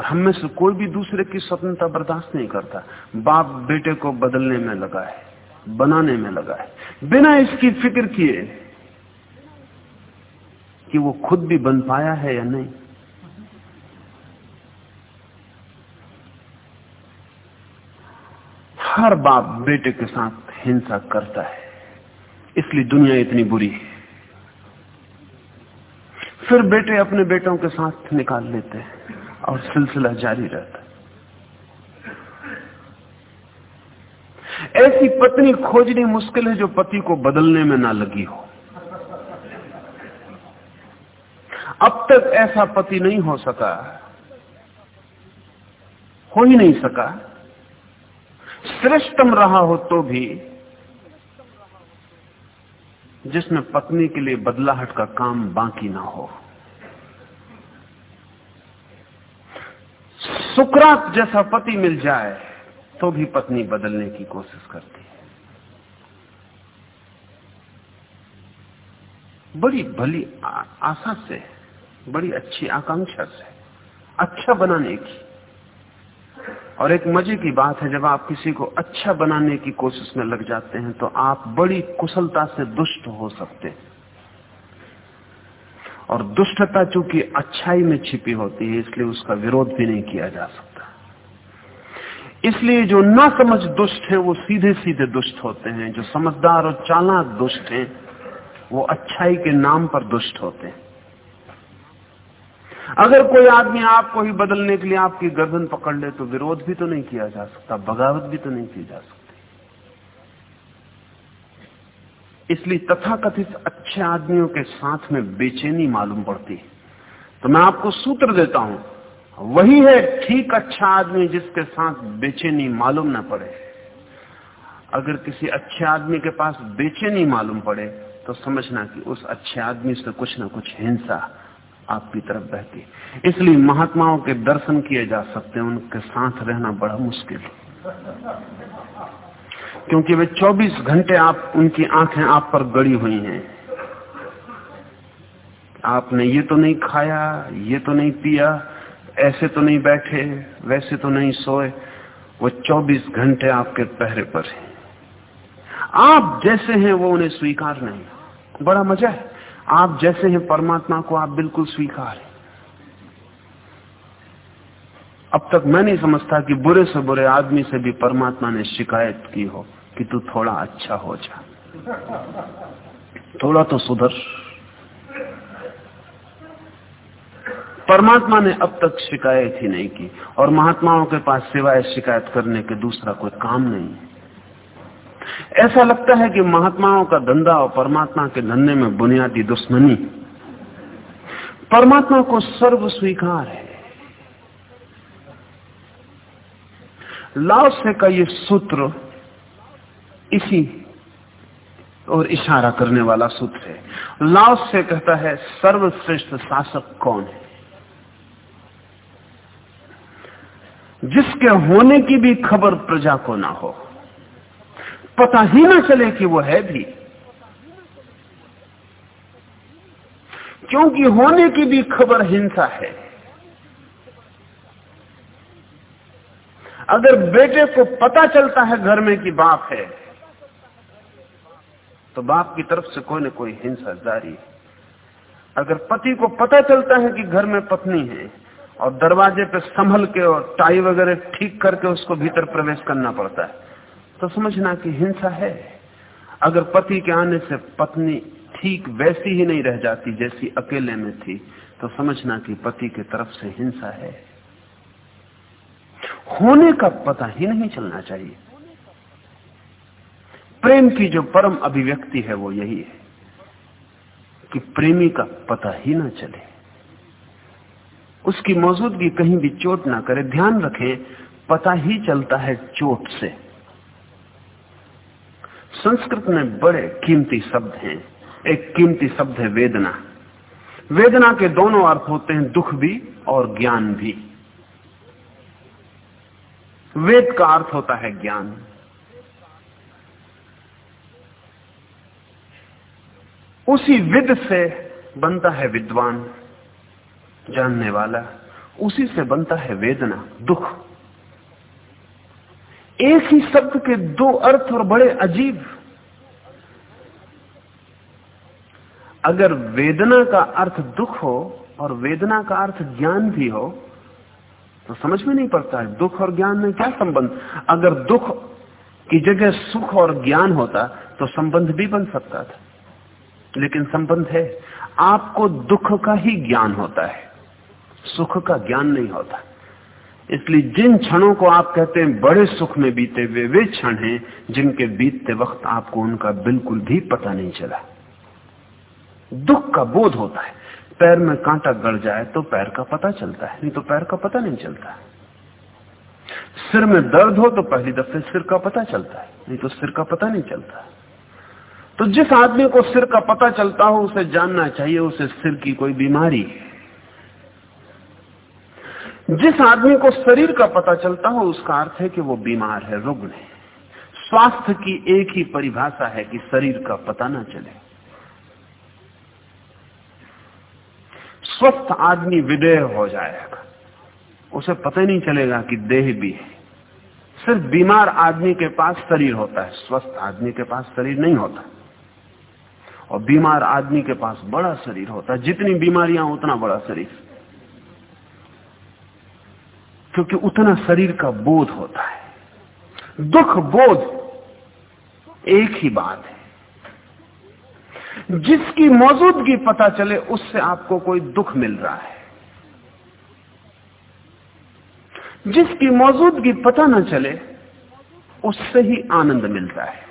और हम में से कोई भी दूसरे की स्वतंत्रता बर्दाश्त नहीं करता। बाप बेटे को बदलने में लगा है, बनाने में लगा है। बिना इसकी फ़िक्र किए कि वो खुद भी बन पाया है या नहीं। हर बाप बेटे के साथ हिंसा करता है, इसलिए दुनिया इतनी बुरी है। फिर बेटे अपने बेटों के साथ निकाल लेते हैं। और सिलसिला जारी रहता ऐसी पत्नी खोजनी मुश्किल है जो पति को बदलने में ना लगी हो। अब तक ऐसा पति नहीं हो सका। हो ही नहीं सका। श्रेष्ठतम रहा हो तो भी जिसमें पत्नी के लिए बदलाहट का काम बाकी ना हो। सुकरात जैसा पति मिल जाए तो भी पत्नी बदलने की कोशिश करती है। बड़ी भली आशा से, बड़ी अच्छी आकांक्षा से अच्छा बनाने की। और एक मज़े की बात है, जब आप किसी को अच्छा बनाने की कोशिश में लग जाते हैं तो आप बड़ी कुशलता से दुष्ट हो सकते हैं। और दुष्टता चूँकि अच्छाई में छिपी होती है, इसलिए उसका विरोध भी नहीं किया जा सकता। इसलिए जो ना समझ दुष्ट है, वो सीधे सीधे दुष्ट होते हैं। जो समझदार और चालाक दुष्ट हैं, वो अच्छाई के नाम पर दुष्ट होते हैं। अगर कोई आदमी आपको ही बदलने के लिए आपकी गर्दन पकड़ ले तो विरोध भी तो नहीं किया जा सकता, बगावत भी तो नहीं की जा सकती। इसलिए तथाकथित अच्छे आदमियों के साथ में बेचैनी मालूम पड़ती तो मैं आपको सूत्र देता हूँ, वही है ठीक अच्छा आदमी जिसके साथ बेचैनी मालूम ना पड़े। अगर किसी अच्छे आदमी के पास बेचैनी मालूम पड़े तो समझना कि उस अच्छे आदमी से कुछ ना कुछ हिंसा आपकी तरफ़ बहती इसलिए महात्माओं के दर्शन किए जा सकते हैं, उनके साथ रहना बड़ा मुश्किल है। क्योंकि वे 24 घंटे आप, उनकी आँखें आप पर गड़ी हुई हैं। आपने ये तो नहीं खाया, ये तो नहीं पिया, ऐसे तो नहीं बैठे, वैसे तो नहीं सोए। वो 24 घंटे आपके पहरे पर हैं। आप जैसे हैं, वो उन्हें स्वीकार नहीं। बड़ा मज़ा है। आप जैसे हैं, परमात्मा को आप बिल्कुल स्वीकार हैं। अब तक मैं नहीं समझता कि बुरे से बुरे आदमी से भी परमात्मा ने शिकायत की हो कि तू थोड़ा अच्छा हो जा। थोड़ा तो सुधर। परमात्मा ने अब तक शिकायत ही नहीं की और महात्माओं के पास सिवाय शिकायत करने के दूसरा कोई काम नहीं ऐसा लगता है कि महात्माओं का धंधा और परमात्मा के धंधे में बुनियादी दुश्मनी। परमात्मा को सर्व स्वीकार है। से का ये सूत्र इसी और इशारा करने वाला सूत्र है। लाओस से कहता है, सर्वश्रेष्ठ शासक कौन है? जिसके होने की भी खबर प्रजा को ना हो। पता ही ना चले कि वो है भी। क्योंकि होने की भी खबर हिंसा है। अगर बेटे को पता चलता है घर में कि बाप है तो बाप की तरफ़ से कोई ना कोई हिंसा जारी अगर पति को पता चलता है कि घर में पत्नी है और दरवाजे पे संभल के और टाई वगैरह ठीक करके उसको भीतर प्रवेश करना पड़ता है तो समझना कि हिंसा है। अगर पति के आने से पत्नी ठीक वैसी ही नहीं रह जाती जैसी अकेले में थी तो समझना कि पति की तरफ़ से हिंसा है। होने का पता ही नहीं चलना चाहिए। प्रेम की जो परम अभिव्यक्ति है वो यही है कि प्रेमी का पता ही ना चले। उसकी मौजूदगी कहीं भी चोट ना करे। ध्यान रखें, पता ही चलता है चोट से। संस्कृत में बड़े कीमती शब्द हैं। एक कीमती शब्द है वेदना। वेदना के दोनों अर्थ होते हैं दुख भी और ज्ञान भी। वेद का अर्थ होता है ज्ञान। उसी विद से बनता है विद्वान, जानने वाला। उसी से बनता है वेदना, दुख। एक ही शब्द के दो अर्थ और बड़े अजीब। अगर वेदना का अर्थ दुख हो और वेदना का अर्थ ज्ञान भी हो तो समझ में नहीं पड़ता है, दुख और ज्ञान में क्या संबंध? अगर दुख की जगह सुख और ज्ञान होता तो संबंध भी बन सकता था। लेकिन संबंध है, आपको दुख का ही ज्ञान होता है, सुख का ज्ञान नहीं होता। इसलिए जिन क्षणों को आप कहते हैं, बड़े सुख में बीते हुए, वे क्षण हैं जिनके बीतते वक्त आपको उनका बिल्कुल भी पता नहीं चला। दुख का बोध होता है। पैर में कांटा गड़ जाए तो पैर का पता चलता है, नहीं तो पैर का पता नहीं चलता सिर में दर्द हो तो पहली दफे सिर का पता चलता है, नहीं तो सिर का पता नहीं चलता तो जिस आदमी को सिर का पता चलता हो, उसे जानना चाहिए, उसे सिर की कोई बीमारी है। जिस आदमी को शरीर का पता चलता हो, उसका अर्थ है कि वो बीमार है, रुग्ण है। स्वास्थ्य की एक ही परिभाषा है कि शरीर का पता ना चले। स्वस्थ आदमी विदेह हो जाएगा। उसे पता नहीं चलेगा कि देह भी है। सिर्फ़ बीमार आदमी के पास शरीर होता है, स्वस्थ आदमी के पास शरीर नहीं होता। और बीमार आदमी के पास बड़ा शरीर होता है। जितनी बीमारियाँ, उतना बड़ा शरीर। क्योंकि उतना शरीर का बोध होता है। दुख बोध एक ही बात है। जिसकी मौजूदगी पता चले, उससे आपको कोई दुख मिल रहा है। जिसकी मौजूदगी पता न चले, उससे ही आनंद मिलता है।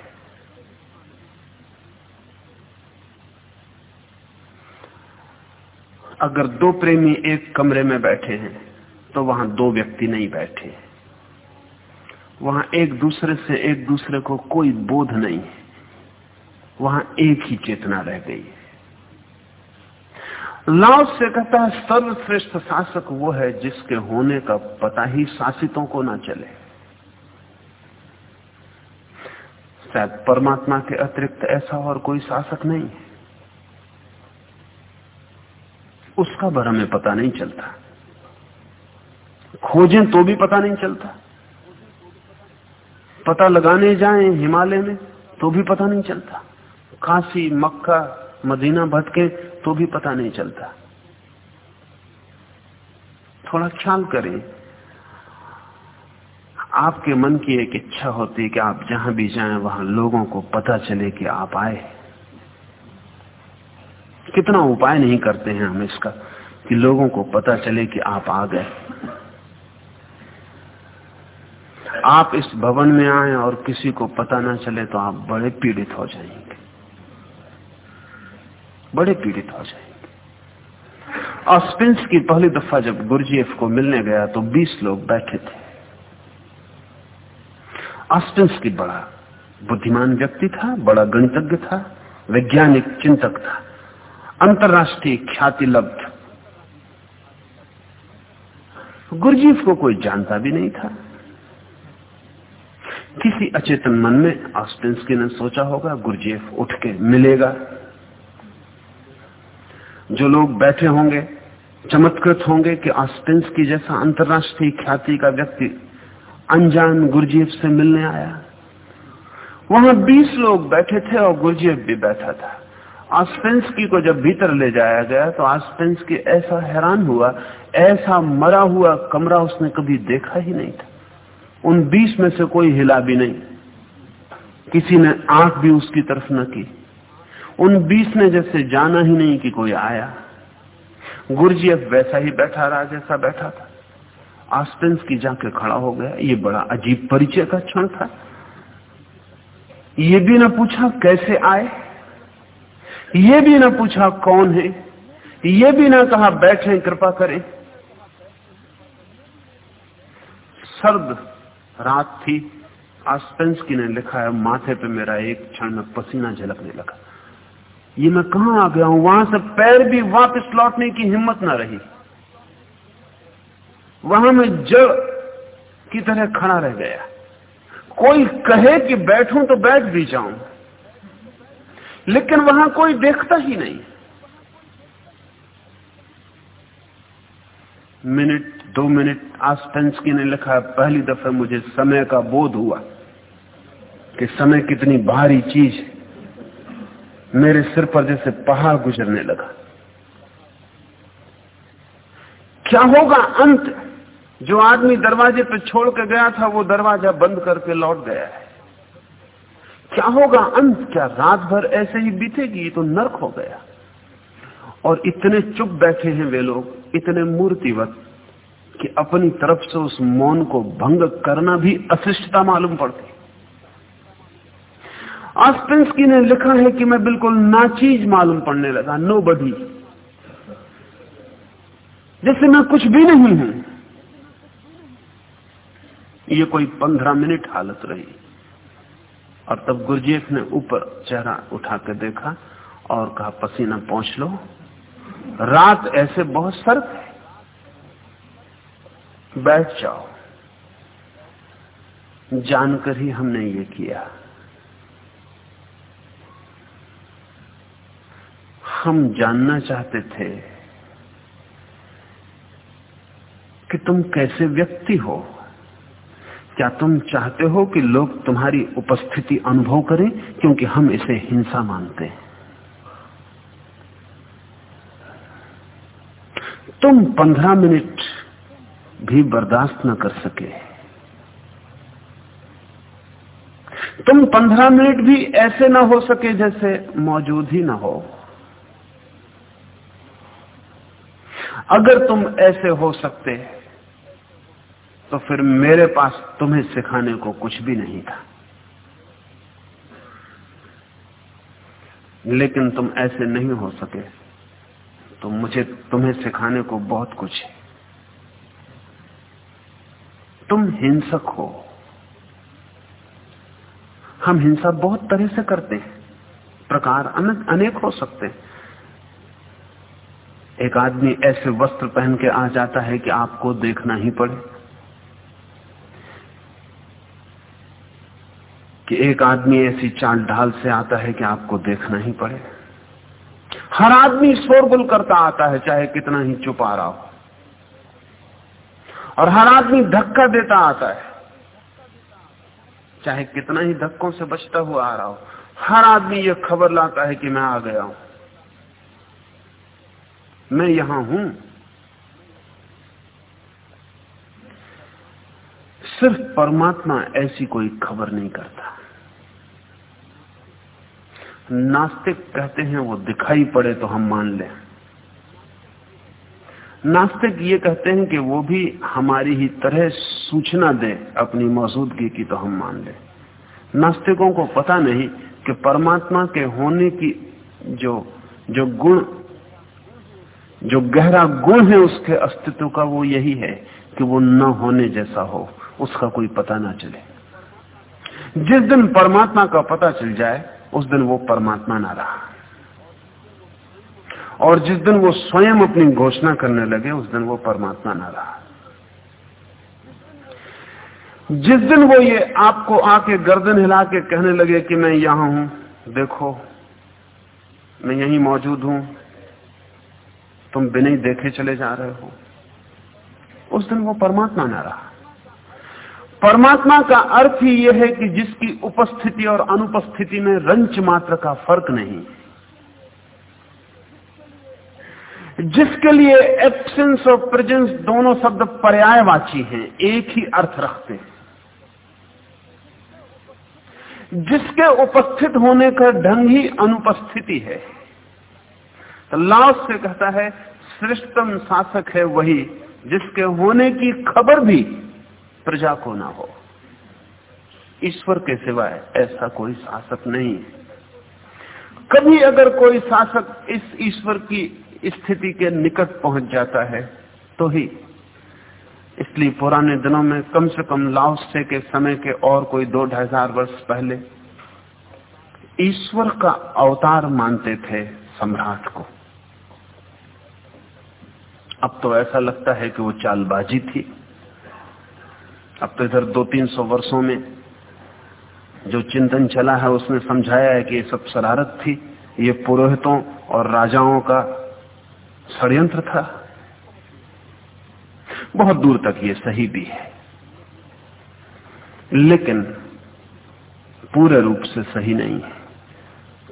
अगर दो प्रेमी एक कमरे में बैठे हैं तो वहाँ दो व्यक्ति नहीं बैठे। वहाँ एक दूसरे से एक दूसरे को कोई बोध नहीं है। वहाँ एक ही चेतना रह गई है। लाओ से कहता है, सर्वश्रेष्ठ शासक वो है जिसके होने का पता ही शासितों को ना चले। शायद परमात्मा के अतिरिक्त ऐसा और कोई शासक नहीं है। उसका भर हमें पता नहीं चलता। खोजें तो भी पता नहीं चलता। पता लगाने जाएँ हिमालय में तो भी पता नहीं चलता। काशी मक्का, मदीना भटके तो भी पता नहीं चलता। थोड़ा ख्याल करें, आपके मन की एक इच्छा होती है कि आप जहाँ भी जाएँ, वहाँ लोगों को पता चले कि आप आए। कितना उपाय नहीं करते हैं हम इसका, कि लोगों को पता चले कि आप आ गए। आप इस भवन में आए और किसी को पता ना चले तो आप बड़े पीड़ित हो जाएँगे। बड़े पीड़ित हो जाएँगे। ऑस्पिंस की पहली दफ़ा जब गुरजीएफ को मिलने गया तो 20 लोग बैठे थे। ऑस्पिंस की बड़ा बुद्धिमान व्यक्ति था, बड़ा गणितज्ञ था, वैज्ञानिक चिंतक था, अंतर्राष्ट्रीय ख्याति लब्ध गुरजीफ को कोई जानता भी नहीं था। किसी अचेतन मन में ऑस्पेंसकी ने सोचा होगा गुरजीफ उठ के मिलेगा। जो लोग बैठे होंगे, चमत्कृत होंगे कि ऑस्पेंसकी जैसा अंतर्राष्ट्रीय ख्याति का व्यक्ति अनजान गुरजीफ से मिलने आया। वहाँ बीस लोग बैठे थे और गुरजीफ भी बैठा था। आस्पेंसकी को जब भीतर ले जाया गया तो आस्पेंसकी ऐसा हैरान हुआ, ऐसा मरा हुआ कमरा उसने कभी देखा ही नहीं था। उन बीस में से कोई हिला भी नहीं। किसी ने आँख भी उसकी तरफ़ न की। उन बीस ने जैसे जाना ही नहीं कि कोई आया। गुरुजी अब वैसा ही बैठा रहा जैसा बैठा था। आस्पेंस की जाके खड़ा हो गया। ये बड़ा अजीब परिचय का क्षण था। ये भी ना पूछा कैसे आए। ये भी ना पूछा कौन है। ये भी ना कहा बैठे, कृपा करें। सर्द रात थी। आस्पेंस की ने लिखा है, माथे पे मेरा एक क्षण में पसीना झलकने लगा। ये मैं कहा आ गया हूँ? वहाँ से पैर भी वापस लौटने की हिम्मत ना रही। वहाँ मैं जड़ की तरह खड़ा रह गया। कोई कहे कि बैठूं तो बैठ भी जाऊँ, लेकिन वहाँ कोई देखता ही नहीं। मिनट, दो मिनट आस्पेंसकी ने लिखा, पहली दफे मुझे समय का बोध हुआ कि समय कितनी भारी चीज़ है। मेरे सिर पर जैसे पहाड़ गुजरने लगा। क्या होगा अंत? जो आदमी दरवाजे पर छोड़ के गया था, वो दरवाज़ा बंद करके लौट गया है। क्या होगा अंत? क्या रात भर ऐसे ही बीतेगी? तो नर्क हो गया। और इतने चुप बैठे हैं वे लोग, इतने मूर्तिवत, कि अपनी तरफ़ से उस मौन को भंग करना भी अशिष्टता मालूम पड़ती। आस्पेंसकी ने लिखा है कि मैं बिल्कुल नाचीज मालूम पड़ने लगा नो बडी जैसे मैं कुछ भी नहीं हूँ। ये कोई पंद्रह मिनट हालत रही। और तब गुरजेफ ने ऊपर चेहरा उठा कर देखा और कहा, पसीना पहुँच लो। रात ऐसे बहुत सर्द बैठ जाओ। जानकर ही हमने ये किया। हम जानना चाहते थे कि तुम कैसे व्यक्ति हो। क्या तुम चाहते हो कि लोग तुम्हारी उपस्थिति अनुभव करें, क्योंकि हम इसे हिंसा मानते हैं। तुम पंद्रह मिनट भी बर्दाश्त न कर सके। तुम पंद्रह मिनट भी ऐसे ना हो सके जैसे मौजूद ही ना हो। अगर तुम ऐसे हो सकते तो फिर मेरे पास तुम्हें सिखाने को कुछ भी नहीं था। लेकिन तुम ऐसे नहीं हो सके तो मुझे तुम्हें सिखाने को बहुत कुछ है। तुम हिंसक हो। हम हिंसा बहुत तरह से करते हैं। प्रकार अनेक हो सकते हैं। एक आदमी ऐसे वस्त्र पहन के आ जाता है कि आपको देखना ही पड़े कि एक आदमी ऐसी चाल ढाल से आता है कि आपको देखना ही पड़े। हर आदमी शोरगुल करता आता है, चाहे कितना ही चुपा रहा हो। और हर आदमी धक्का देता आता है, चाहे कितना ही धक्कों से बचता हुआ आ रहा हो। हर आदमी यह खबर लाता है कि मैं आ गया हूँ। मैं यहाँ हूँ। सिर्फ़ परमात्मा ऐसी कोई खबर नहीं करता। नास्तिक कहते हैं, वो दिखाई पड़े तो हम मान लें। नास्तिक ये कहते हैं कि वो भी हमारी ही तरह सूचना दे, अपनी मौजूदगी की तो हम मान लें। नास्तिकों को पता नहीं कि परमात्मा के होने की जो जो गुण जो गहरा गुण है उसके अस्तित्व का वो यही है कि वो न होने जैसा हो, उसका कोई पता ना चले। जिस दिन परमात्मा का पता चल जाए, उस दिन वो परमात्मा ना रहा। और जिस दिन वो स्वयं अपनी घोषणा करने लगे, उस दिन वो परमात्मा ना रहा। जिस दिन वो ये आपको आके गर्दन हिला के कहने लगे कि मैं यहाँ हूँ, देखो, मैं यहीं मौजूद हूँ तुम बिना ही देखे चले जा रहे हो। उस दिन वो परमात्मा ना रहा। परमात्मा का अर्थ ही यह है कि जिसकी उपस्थिति और अनुपस्थिति में रंच मात्र का फ़र्क नहीं जिसके लिए एब्सेंस और प्रेजेंस दोनों शब्द पर्यायवाची हैं, एक ही अर्थ रखते हैं। जिसके उपस्थित होने का ढंग ही अनुपस्थिति है लाओस से कहता है, श्रेष्ठतम शासक है वही, जिसके होने की खबर भी प्रजा को ना हो। ईश्वर के सिवाय ऐसा कोई शासक नहीं कभी अगर कोई शासक इस ईश्वर की स्थिति के निकट पहुँच जाता है तो ही। इसलिए पुराने दिनों में कम से कम लाओसे के समय के और कोई दो ढाई हज़ार वर्ष पहले, ईश्वर का अवतार मानते थे सम्राट को। अब तो ऐसा लगता है कि वो चालबाजी थी। अब तो इधर दो तीन सौ वर्षों में जो चिंतन चला है, उसने समझाया है कि ये सब शरारत थी, ये पुरोहितों और राजाओं का षड्यंत्र था। बहुत दूर तक ये सही भी है। लेकिन पूरे रूप से सही नहीं है।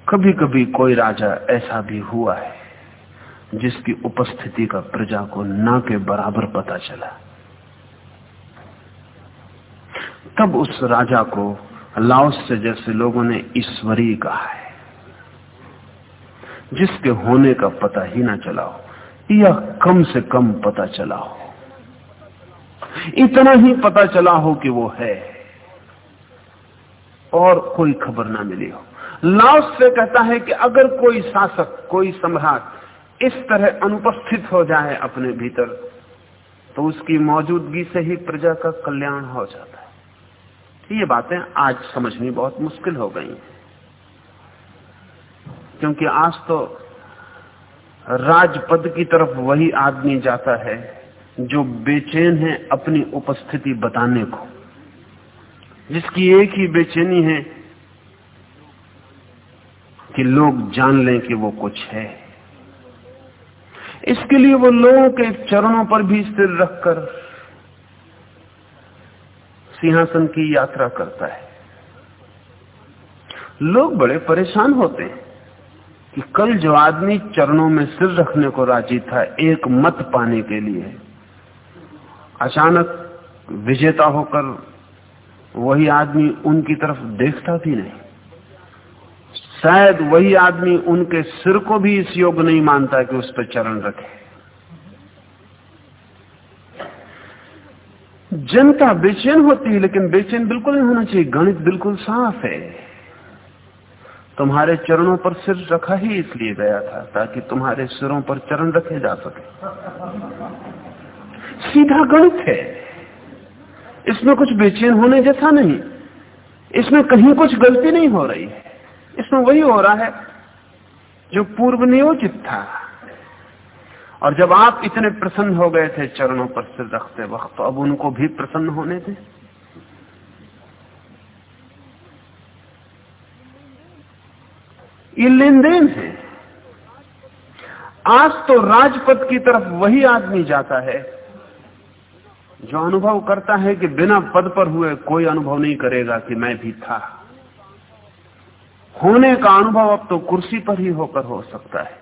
कभी कभी कोई राजा ऐसा भी हुआ है जिसकी उपस्थिति का प्रजा को ना के बराबर पता चला। तब उस राजा को लाओस से जैसे लोगों ने ईश्वरी कहा है, जिसके होने का पता ही ना चला हो, या कम से कम पता चला हो। इतना ही पता चला हो कि वो है। और कोई खबर ना मिली हो। लाओस से कहता है कि अगर कोई शासक, कोई सम्राट इस तरह अनुपस्थित हो जाए अपने भीतर तो उसकी मौजूदगी से ही प्रजा का कल्याण हो जाता है। ये बातें आज समझनी बहुत मुश्किल हो गई क्योंकि आज तो राजपद की तरफ़ वही आदमी जाता है जो बेचैन है अपनी उपस्थिति बताने को। जिसकी एक ही बेचैनी है कि लोग जान लें कि वो कुछ है। इसके लिए वो लोगों के चरणों पर भी सिर रखकर सिंहासन की यात्रा करता है। लोग बड़े परेशान होते हैं कि कल जो आदमी चरणों में सिर रखने को राज़ी था, एक मत पाने के लिए, अचानक विजेता होकर वही आदमी उनकी तरफ़ देखता भी नहीं। शायद वही आदमी उनके सिर को भी इस योग नहीं मानता कि उस पर चरण रखे। जनता बेचैन होती है, लेकिन बेचैन बिल्कुल नहीं होना चाहिए, गणित बिल्कुल साफ़ है। तुम्हारे चरणों पर सिर रखा ही इसलिए गया था, ताकि तुम्हारे सिरों पर चरण रखे जा सके। सीधा गणित है। इसमें कुछ बेचैन होने जैसा नहीं। इसमें कहीं कुछ गलती नहीं हो रही है। इसमें वही हो रहा है जो पूर्व नियोजित था। और जब आप इतने प्रसन्न हो गए थे चरणों पर सिर रखते वक्त तो अब उनको भी प्रसन्न होने थे ये लेन देन है। आज तो राजपथ की तरफ़ वही आदमी जाता है जो अनुभव करता है कि बिना पद पर हुए कोई अनुभव नहीं करेगा कि मैं भी था। होने का अनुभव अब तो कुर्सी पर ही होकर हो सकता है।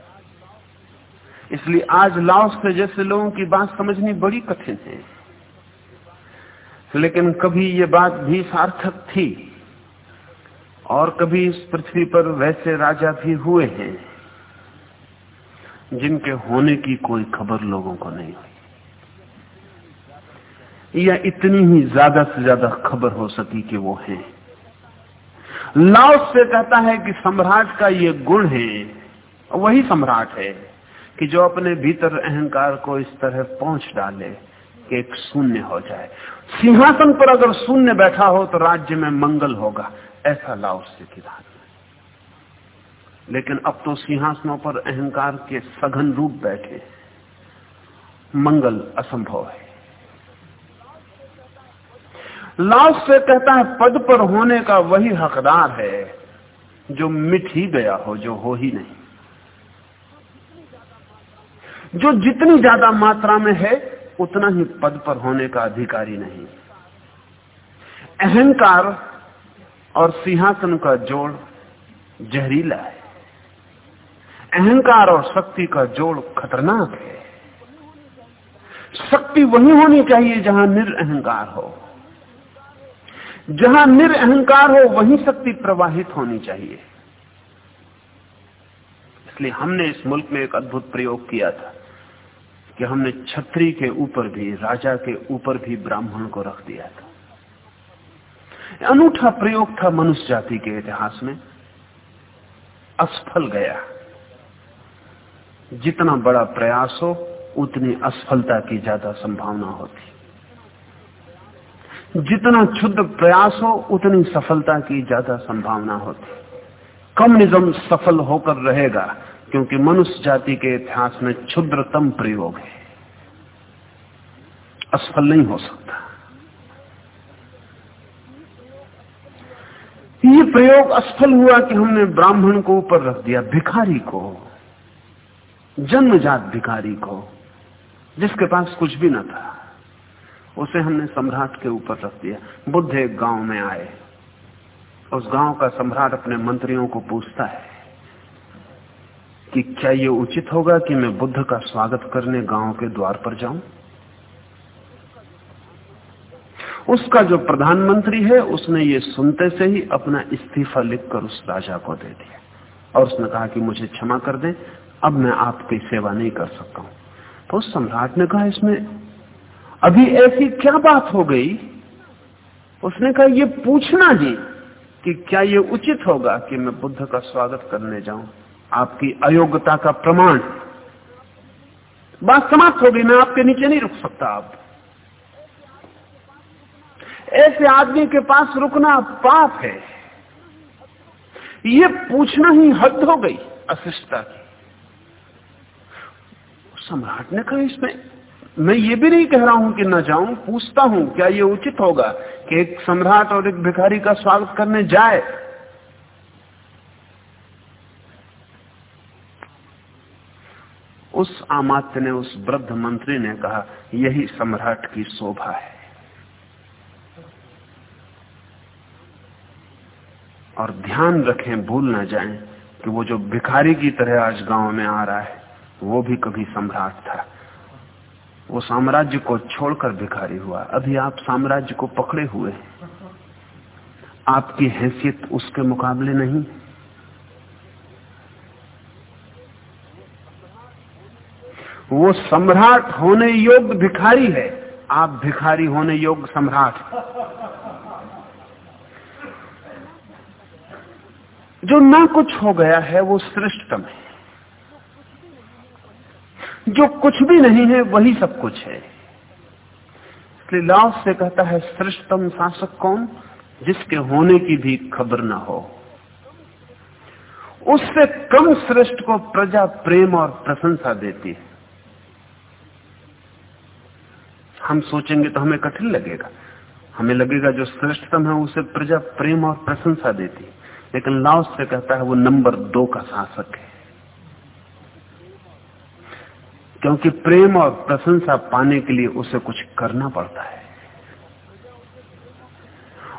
इसलिए आज लाओस के जैसे लोगों की बात समझनी बड़ी कठिन है। लेकिन कभी ये बात भी सार्थक थी और कभी इस पृथ्वी पर वैसे राजा भी हुए हैं जिनके होने की कोई खबर लोगों को नहीं हुई। या इतनी ही ज़्यादा से ज़्यादा खबर हो सकी कि वो हैं। लाओस से कहता है कि सम्राट का ये गुण है, वही सम्राट है, कि जो अपने भीतर अहंकार को इस तरह पहुँच डाले कि एक शून्य हो जाए। सिंहासन पर अगर शून्य बैठा हो तो राज्य में मंगल होगा, ऐसा लाओस से की लेकिन अब तो सिंहासनों पर अहंकार के सघन रूप बैठे, मंगल असंभव है। लाओस से कहता है, पद पर होने का वही हकदार है, जो मिट ही गया हो, जो हो ही नहीं। जो जितनी ज़्यादा मात्रा में है, उतना ही पद पर होने का अधिकारी नहीं। अहंकार और सिंहासन का जोड़ जहरीला है। अहंकार और शक्ति का जोड़ खतरनाक है। शक्ति वही होनी चाहिए जहाँ निरअहकार हो। जहाँ निरअहकार हो, वहीं शक्ति प्रवाहित होनी चाहिए। इसलिए हमने इस मुल्क में एक अद्भुत प्रयोग किया था कि हमने छत्री के ऊपर भी, राजा के ऊपर भी ब्राह्मण को रख दिया था। अनूठा प्रयोग था मनुष्य जाति के इतिहास में। असफल गया। जितना बड़ा प्रयास हो, उतनी असफलता की ज़्यादा संभावना होती। जितना क्षुद्र प्रयास हो, उतनी सफलता की ज़्यादा संभावना होती। कम्युनिज्म सफल होकर रहेगा, क्योंकि मनुष्य जाति के इतिहास में क्षुद्रतम प्रयोग है। असफल नहीं हो सकता। ये प्रयोग असफल हुआ कि हमने ब्राह्मण को ऊपर रख दिया, भिखारी को, जन्मजात भिखारी को, जिसके पास कुछ भी न था। उसे हमने सम्राट के ऊपर रख दिया। बुद्ध एक गाँव में आए। उस गाँव का सम्राट अपने मंत्रियों को पूछता है कि क्या ये उचित होगा कि मैं बुद्ध का स्वागत करने गाँव के द्वार पर जाऊँ? उसका जो प्रधानमंत्री है, उसने ये सुनते से ही अपना इस्तीफा लिखकर उस राजा को दे दिया। और उसने कहा कि मुझे क्षमा कर दें, अब मैं आपकी सेवा नहीं कर सकता हूँ। तो सम्राट ने कहा, इसमें अभी ऐसी क्या बात हो गई? उसने कहा यह पूछना ही कि क्या यह उचित होगा कि मैं बुद्ध का स्वागत करने जाऊँ? आपकी अयोग्यता का प्रमाण। बात समाप्त हो गई, मैं आपके नीचे नहीं रुक सकता आप ऐसे आदमी के पास रुकना पाप है। ये पूछना ही हद हो गई, अशिष्टता की। सम्राट ने कहा, इसमें मैं ये भी नहीं कह रहा हूँ कि न जाऊँ, पूछता हूँ, क्या ये उचित होगा कि एक सम्राट और एक भिखारी का स्वागत करने जाए? उस आमात्य ने, उस वृद्ध मंत्री ने कहा, यही सम्राट की शोभा है। और ध्यान रखें, भूल ना जाएँ कि वो जो भिखारी की तरह आज गाँव में आ रहा है, वो भी कभी सम्राट था। वो साम्राज्य को छोड़कर भिखारी हुआ। अभी आप साम्राज्य को पकड़े हुए हैं। आपकी हैसियत उसके मुकाबले नहीं। वो सम्राट होने योग्य भिखारी है। आप भिखारी होने योग्य सम्राट। जो ना कुछ हो गया है, वो श्रेष्ठतम है। जो कुछ भी नहीं है, वही सब कुछ है। इसलिए लाव से कहता है, श्रेष्ठतम शासक कौन? जिसके होने की भी खबर ना हो। उससे कम श्रेष्ठ को प्रजा प्रेम और प्रशंसा देती है। हम सोचेंगे तो हमें कठिन लगेगा। हमें लगेगा जो श्रेष्ठतम है, उसे प्रजा प्रेम और प्रशंसा देती है। लेकिन लाओस से कहता है, वो नंबर दो का शासक है। क्योंकि प्रेम और प्रशंसा पाने के लिए उसे कुछ करना पड़ता है।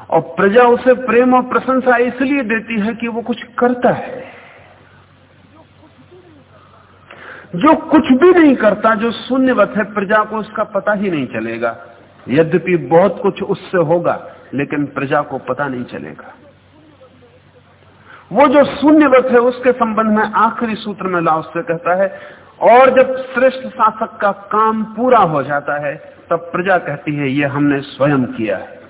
और प्रजा उसे प्रेम और प्रशंसा इसलिए देती है कि वो कुछ करता है। जो कुछ भी नहीं करता, जो शून्यवत है, प्रजा को उसका पता ही नहीं चलेगा। यद्यपि बहुत कुछ उससे होगा, लेकिन प्रजा को पता नहीं चलेगा। वो जो शून्यवत है, उसके संबंध में आखिरी सूत्र में लाओ से कहता है और जब श्रेष्ठ शासक का काम पूरा हो जाता है, तब प्रजा कहती है, ये हमने स्वयं किया है।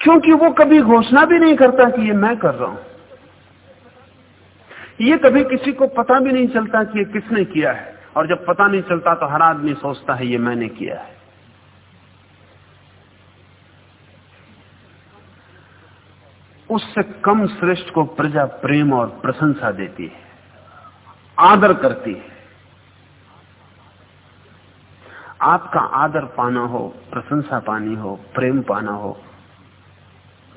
क्योंकि वो कभी घोषणा भी नहीं करता कि ये मैं कर रहा हूँ। ये कभी किसी को पता भी नहीं चलता कि ये किसने किया है। और जब पता नहीं चलता तो हर आदमी सोचता है, ये मैंने किया है। उससे कम श्रेष्ठ को प्रजा प्रेम और प्रशंसा देती है। आदर करती है। आपका आदर पाना हो, प्रशंसा पानी हो, प्रेम पाना हो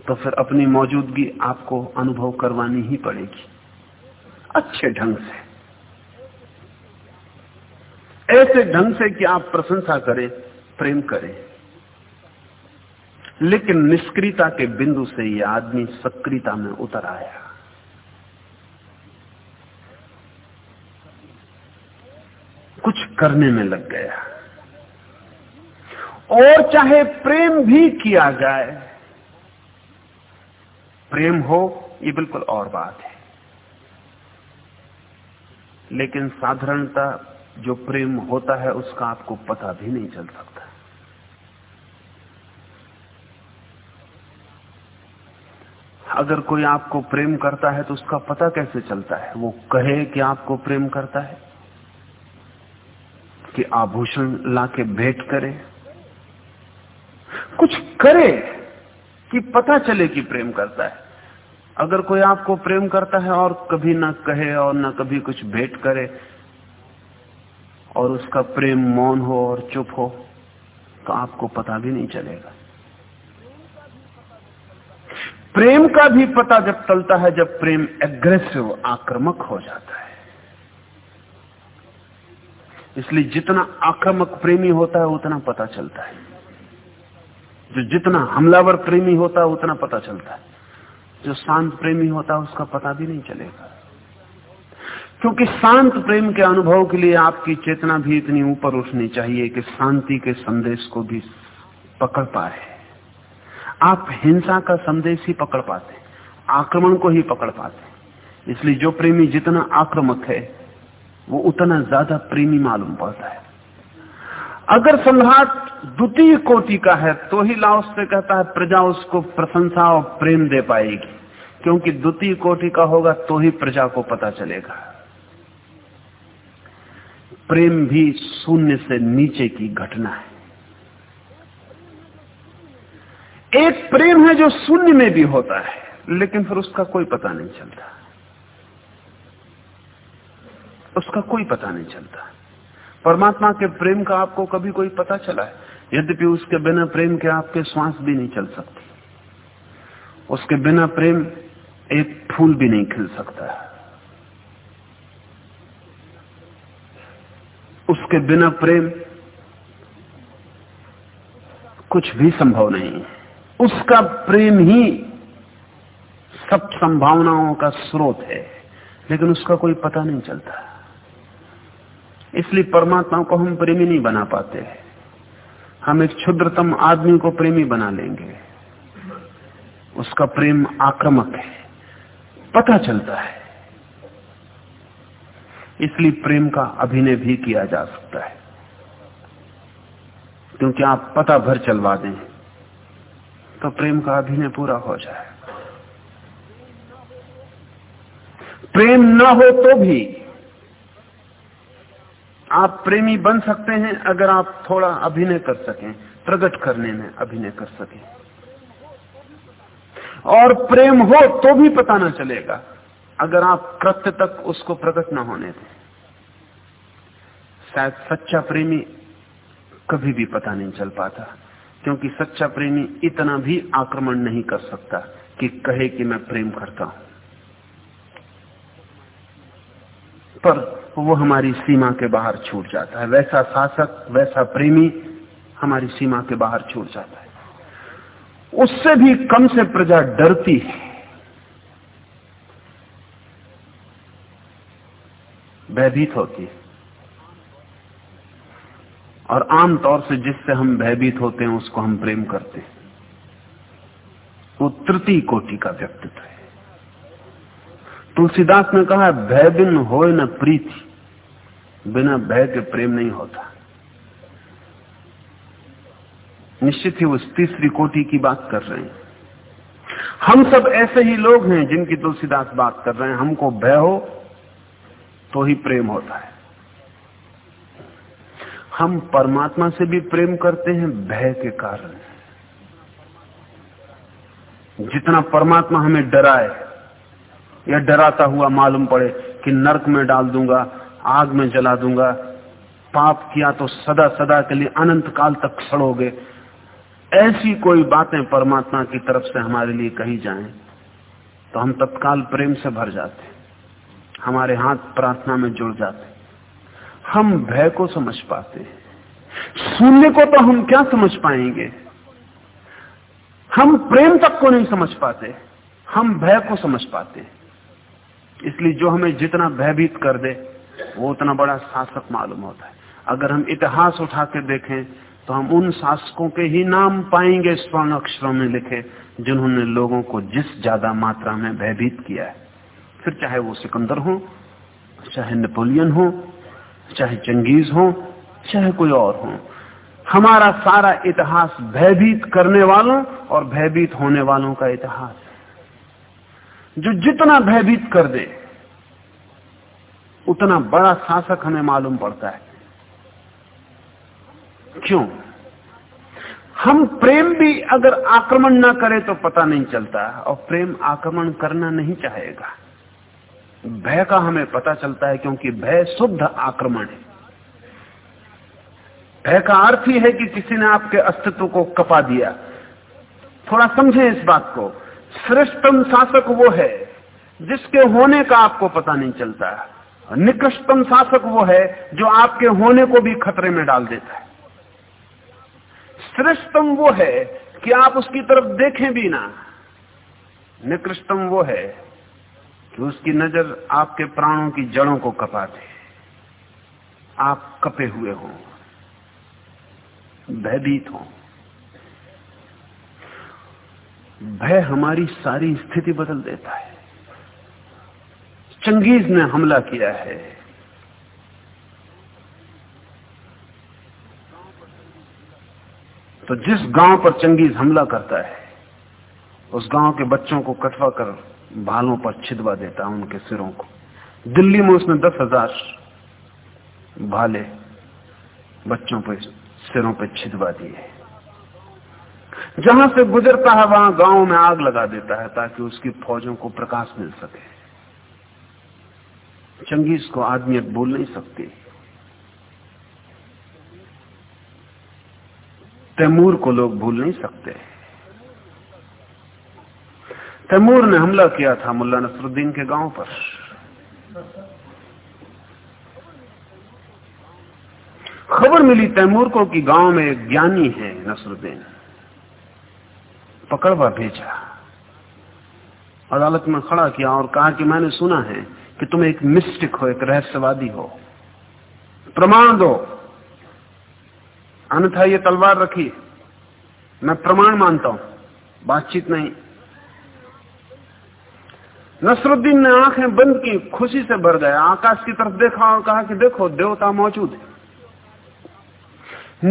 तो फिर अपनी मौजूदगी आपको अनुभव करवानी ही पड़ेगी। अच्छे ढंग से। ऐसे ढंग से कि आप प्रशंसा करें, प्रेम करें। लेकिन निष्क्रियता के बिंदु से यह आदमी सक्रियता में उतर आया कुछ करने में लग गया। और चाहे प्रेम भी किया जाए, प्रेम हो, ये बिल्कुल और बात है। लेकिन साधारणता जो प्रेम होता है, उसका आपको पता भी नहीं चल सकता। अगर कोई आपको प्रेम करता है तो उसका पता कैसे चलता है? वो कहे कि आपको प्रेम करता है। कि आभूषण लाके भेंट करे। कुछ करे कि पता चले कि प्रेम करता है। अगर कोई आपको प्रेम करता है और कभी ना कहे और ना कभी कुछ भेंट करे और उसका प्रेम मौन हो और चुप हो तो आपको पता भी नहीं चलेगा। प्रेम का भी पता जब चलता है, जब प्रेम एग्रेसिव, आक्रमक हो जाता है। इसलिए जितना आक्रामक प्रेमी होता है, उतना पता चलता है। जो जितना हमलावर प्रेमी होता है, उतना पता चलता है। जो शांत प्रेमी होता है, उसका पता भी नहीं चलेगा। क्योंकि शांत प्रेम के अनुभव के लिए आपकी चेतना भी इतनी ऊपर उठनी चाहिए कि शांति के संदेश को भी पकड़ पाए। आप हिंसा का संदेश ही पकड़ पाते आक्रमण को ही पकड़ पाते इसलिए जो प्रेमी जितना आक्रामक है वो उतना ज़्यादा प्रेमी मालूम पड़ता है। अगर सम्राट द्वितीय कोटि का है तो ही लाओस से कहता है, प्रजा उसको प्रशंसा और प्रेम दे पाएगी। क्योंकि द्वितीय कोटि का होगा तो ही प्रजा को पता चलेगा। प्रेम भी शून्य से नीचे की घटना है। एक प्रेम है जो शून्य में भी होता है, लेकिन फिर उसका कोई पता नहीं चलता। उसका कोई पता नहीं चलता। परमात्मा के प्रेम का आपको कभी कोई पता चला है? यद्यपि उसके बिना प्रेम के आपके श्वास भी नहीं चल सकती। उसके बिना प्रेम एक फूल भी नहीं खिल सकता उसके बिना प्रेम कुछ भी संभव नहीं है। उसका प्रेम ही सब संभावनाओं का स्रोत है, लेकिन उसका कोई पता नहीं चलता। इसलिए परमात्मा को हम प्रेमी नहीं बना पाते हम एक क्षुद्रतम आदमी को प्रेमी बना लेंगे। उसका प्रेम आक्रमक है। पता चलता है। इसलिए प्रेम का अभिनय भी किया जा सकता है। क्योंकि आप पता भर चलवा दें तो प्रेम का अभिनय पूरा हो जाए। प्रेम न हो तो भी आप प्रेमी बन सकते हैं अगर आप थोड़ा अभिनय कर सकें प्रकट करने में अभिनय कर सकें। और प्रेम हो तो भी पता ना चलेगा, अगर आप कृत्य तक उसको प्रकट ना होने दें। शायद सच्चा प्रेमी कभी भी पता नहीं चल पाता, क्योंकि सच्चा प्रेमी इतना भी आक्रमण नहीं कर सकता कि कहे कि मैं प्रेम करता हूँ। पर वो हमारी सीमा के बाहर छूट जाता है। वैसा शासक, वैसा प्रेमी हमारी सीमा के बाहर छूट जाता है। उससे भी कम से प्रजा डरती है। भयभीत होती है। और आमतौर से जिससे हम भयभीत होते हैं, उसको हम प्रेम करते हैं। वो तृतीय कोटि का व्यक्तित्व है। तुलसीदास ने कहा, भय बिन हो न प्रीति, बिना भय के प्रेम नहीं होता। निश्चित ही वो तीसरी कोटि की बात कर रहे हैं। हम सब ऐसे ही लोग हैं जिनकी तुलसीदास बात कर रहे हैं। हमको भय हो तो ही प्रेम होता है। हम परमात्मा से भी प्रेम करते हैं, भय के कारण। जितना परमात्मा हमें डराए या डराता हुआ मालूम पड़े कि नरक में डाल दूँगा, आग में जला दूँगा। पाप किया तो सदा सदा के लिए अनंत काल तक सड़ोगे ऐसी कोई बातें परमात्मा की तरफ़ से हमारे लिए कही जाएँ तो हम तत्काल प्रेम से भर जाते, हमारे हाथ प्रार्थना में जुड़ जाते। हम भय को समझ पाते शून्य को तो हम क्या समझ पाएँगे? हम प्रेम तक को नहीं समझ पाते, हम भय को समझ पाते इसलिए जो हमें जितना भयभीत कर दे, वो उतना बड़ा शासक मालूम होता है। अगर हम इतिहास उठा के देखें तो हम उन शासकों के ही नाम पाएँगे, स्वर्ण अक्षरों में लिखे, जिन्होंने लोगों को जिस ज़्यादा मात्रा में भयभीत किया है। फिर चाहे वो सिकंदर हो, चाहे नेपोलियन हो, चाहे चंगेज हो, चाहे कोई और हो, हमारा सारा इतिहास भयभीत करने वालों और भयभीत होने वालों का इतिहास। जो जितना भयभीत कर दे, उतना बड़ा शासक हमें मालूम पड़ता है। क्यों? हम प्रेम भी अगर आक्रमण ना करें तो पता नहीं चलता, और प्रेम आक्रमण करना नहीं चाहेगा। भय का हमें पता चलता है, क्योंकि भय शुद्ध आक्रमण है। भय का अर्थ ही है कि किसी ने आपके अस्तित्व को कपा दिया। थोड़ा समझे इस बात को। श्रेष्ठतम शासक वो है, जिसके होने का आपको पता नहीं चलता। निकृष्टतम शासक वो है, जो आपके होने को भी खतरे में डाल देता है। श्रेष्ठतम वो है कि आप उसकी तरफ़ देखें भी ना। निकृष्टतम वो है कि उसकी नज़र आपके प्राणों की जड़ों को कपा दे आप कपे हुए हों, भयभीत हों। भय हमारी सारी स्थिति बदल देता है। चंगेज ने हमला किया है। तो जिस गाँव पर चंगेज हमला करता है, उस गाँव के बच्चों को कटवा कर भालों पर छिदवा देता है, उनके सिरों को। दिल्ली में उसने दस हज़ार भाले बच्चों पर सिरों पर छिदवा दिए। जहाँ से गुजरता है, वहाँ गाँव में आग लगा देता है ताकि उसकी फौजों को प्रकाश मिल सके। चंगेज को आदमी बोल नहीं सकती। तैमूर को लोग भूल नहीं सकते। तैमूर ने हमला किया था मुल्ला नसरुद्दीन के गाँव पर। खबर मिली तैमूर को कि गाँव में एक ज्ञानी है नसरुद्दीन। पकड़वा भेजा। अदालत में खड़ा किया और कहा कि मैंने सुना है कि तुम एक मिस्टिक हो, एक रहस्यवादी हो। प्रमाण दो। अन्यथा ये तलवार रखी। मैं प्रमाण मानता हूँ। बातचीत नहीं। नसरुद्दीन ने आँखें बंद की, खुशी से भर गया। आकाश की तरफ़ देखा और कहा कि देखो, देवता मौजूद है।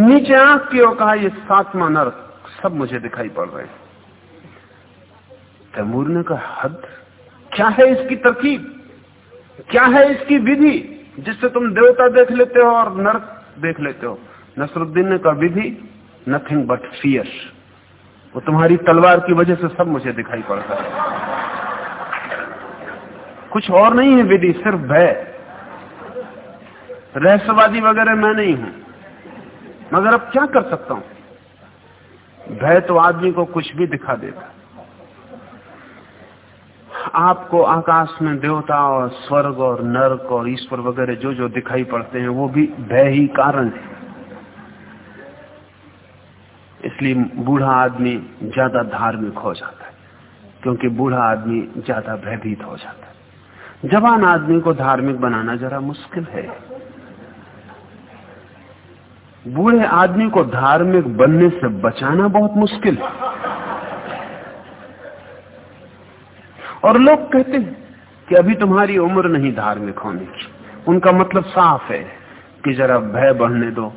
नीचे आँख की और कहा, ये सातवा नरक सब मुझे दिखाई पड़ रहे हैं। तैमूर ने कहा हद? क्या है इसकी तरकीब? क्या है इसकी विधि जिससे तुम देवता देख लेते हो और नरक देख लेते हो? नसरुद्दीन ने कहा, विधि? नथिंग बट फियर वो तुम्हारी तलवार की वजह से सब मुझे दिखाई पड़ता है। कुछ और नहीं है विधि, सिर्फ़ भय। रहस्यवादी वगैरह मैं नहीं हूँ। मगर अब क्या कर सकता हूँ? भय तो आदमी को कुछ भी दिखा देता। आपको आकाश में देवता और स्वर्ग और नरक और ईश्वर वगैरह जो जो दिखाई पड़ते हैं, वो भी भय ही कारण है। इसलिए बूढ़ा आदमी ज़्यादा धार्मिक हो जाता है, क्योंकि बूढ़ा आदमी ज़्यादा भयभीत हो जाता है। जवान आदमी को धार्मिक बनाना जरा मुश्किल है। बूढ़े आदमी को धार्मिक बनने से बचाना बहुत मुश्किल है। और लोग कहते हैं कि अभी तुम्हारी उम्र नहीं धार्मिक होने की। उनका मतलब साफ़ है कि जरा भय बढ़ने दो।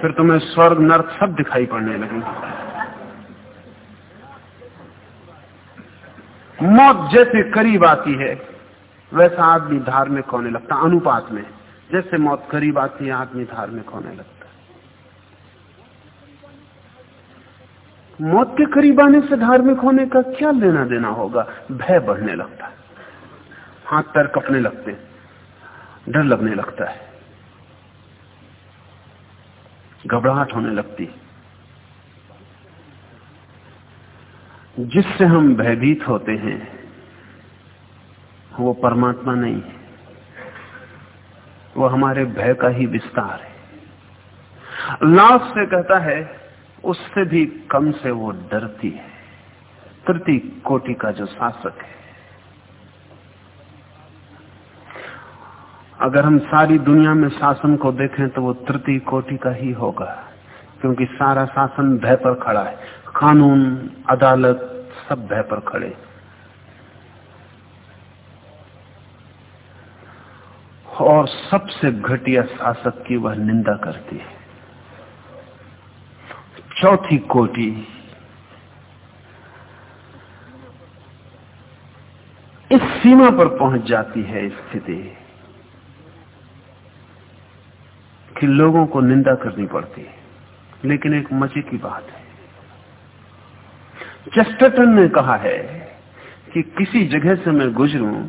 फिर तुम्हें स्वर्ग, नर्क सब दिखाई पड़ने लगे मौत जैसे करीब आती है, वैसा आदमी धार्मिक होने लगता, अनुपात में। जैसे मौत करीब आती है, आदमी धार्मिक होने लगता। मौत के करीब आने से धार्मिक होने का क्या लेना देना होगा? भय बढ़ने लगता है। हाथ पैर कपने लगते डर लगने लगता है। घबराहट होने लगती जिससे हम भयभीत होते हैं, वो परमात्मा नहीं है। वो हमारे भय का ही विस्तार है। लाभ से कहता है उससे भी कम से वो डरती है। तृतीय कोटि का जो शासक है। अगर हम सारी दुनिया में शासन को देखें तो वो तृतीय कोटि का ही होगा, क्योंकि सारा शासन भय पर खड़ा है। कानून, अदालत सब भय पर खड़े। और सबसे घटिया शासक की वह निंदा करती है। चौथी कोटि। इस सीमा पर पहुँच जाती है स्थिति कि लोगों को निंदा करनी पड़ती है। लेकिन एक मज़े की बात है। चेस्टरटन ने कहा है कि किसी जगह से मैं गुजरूं,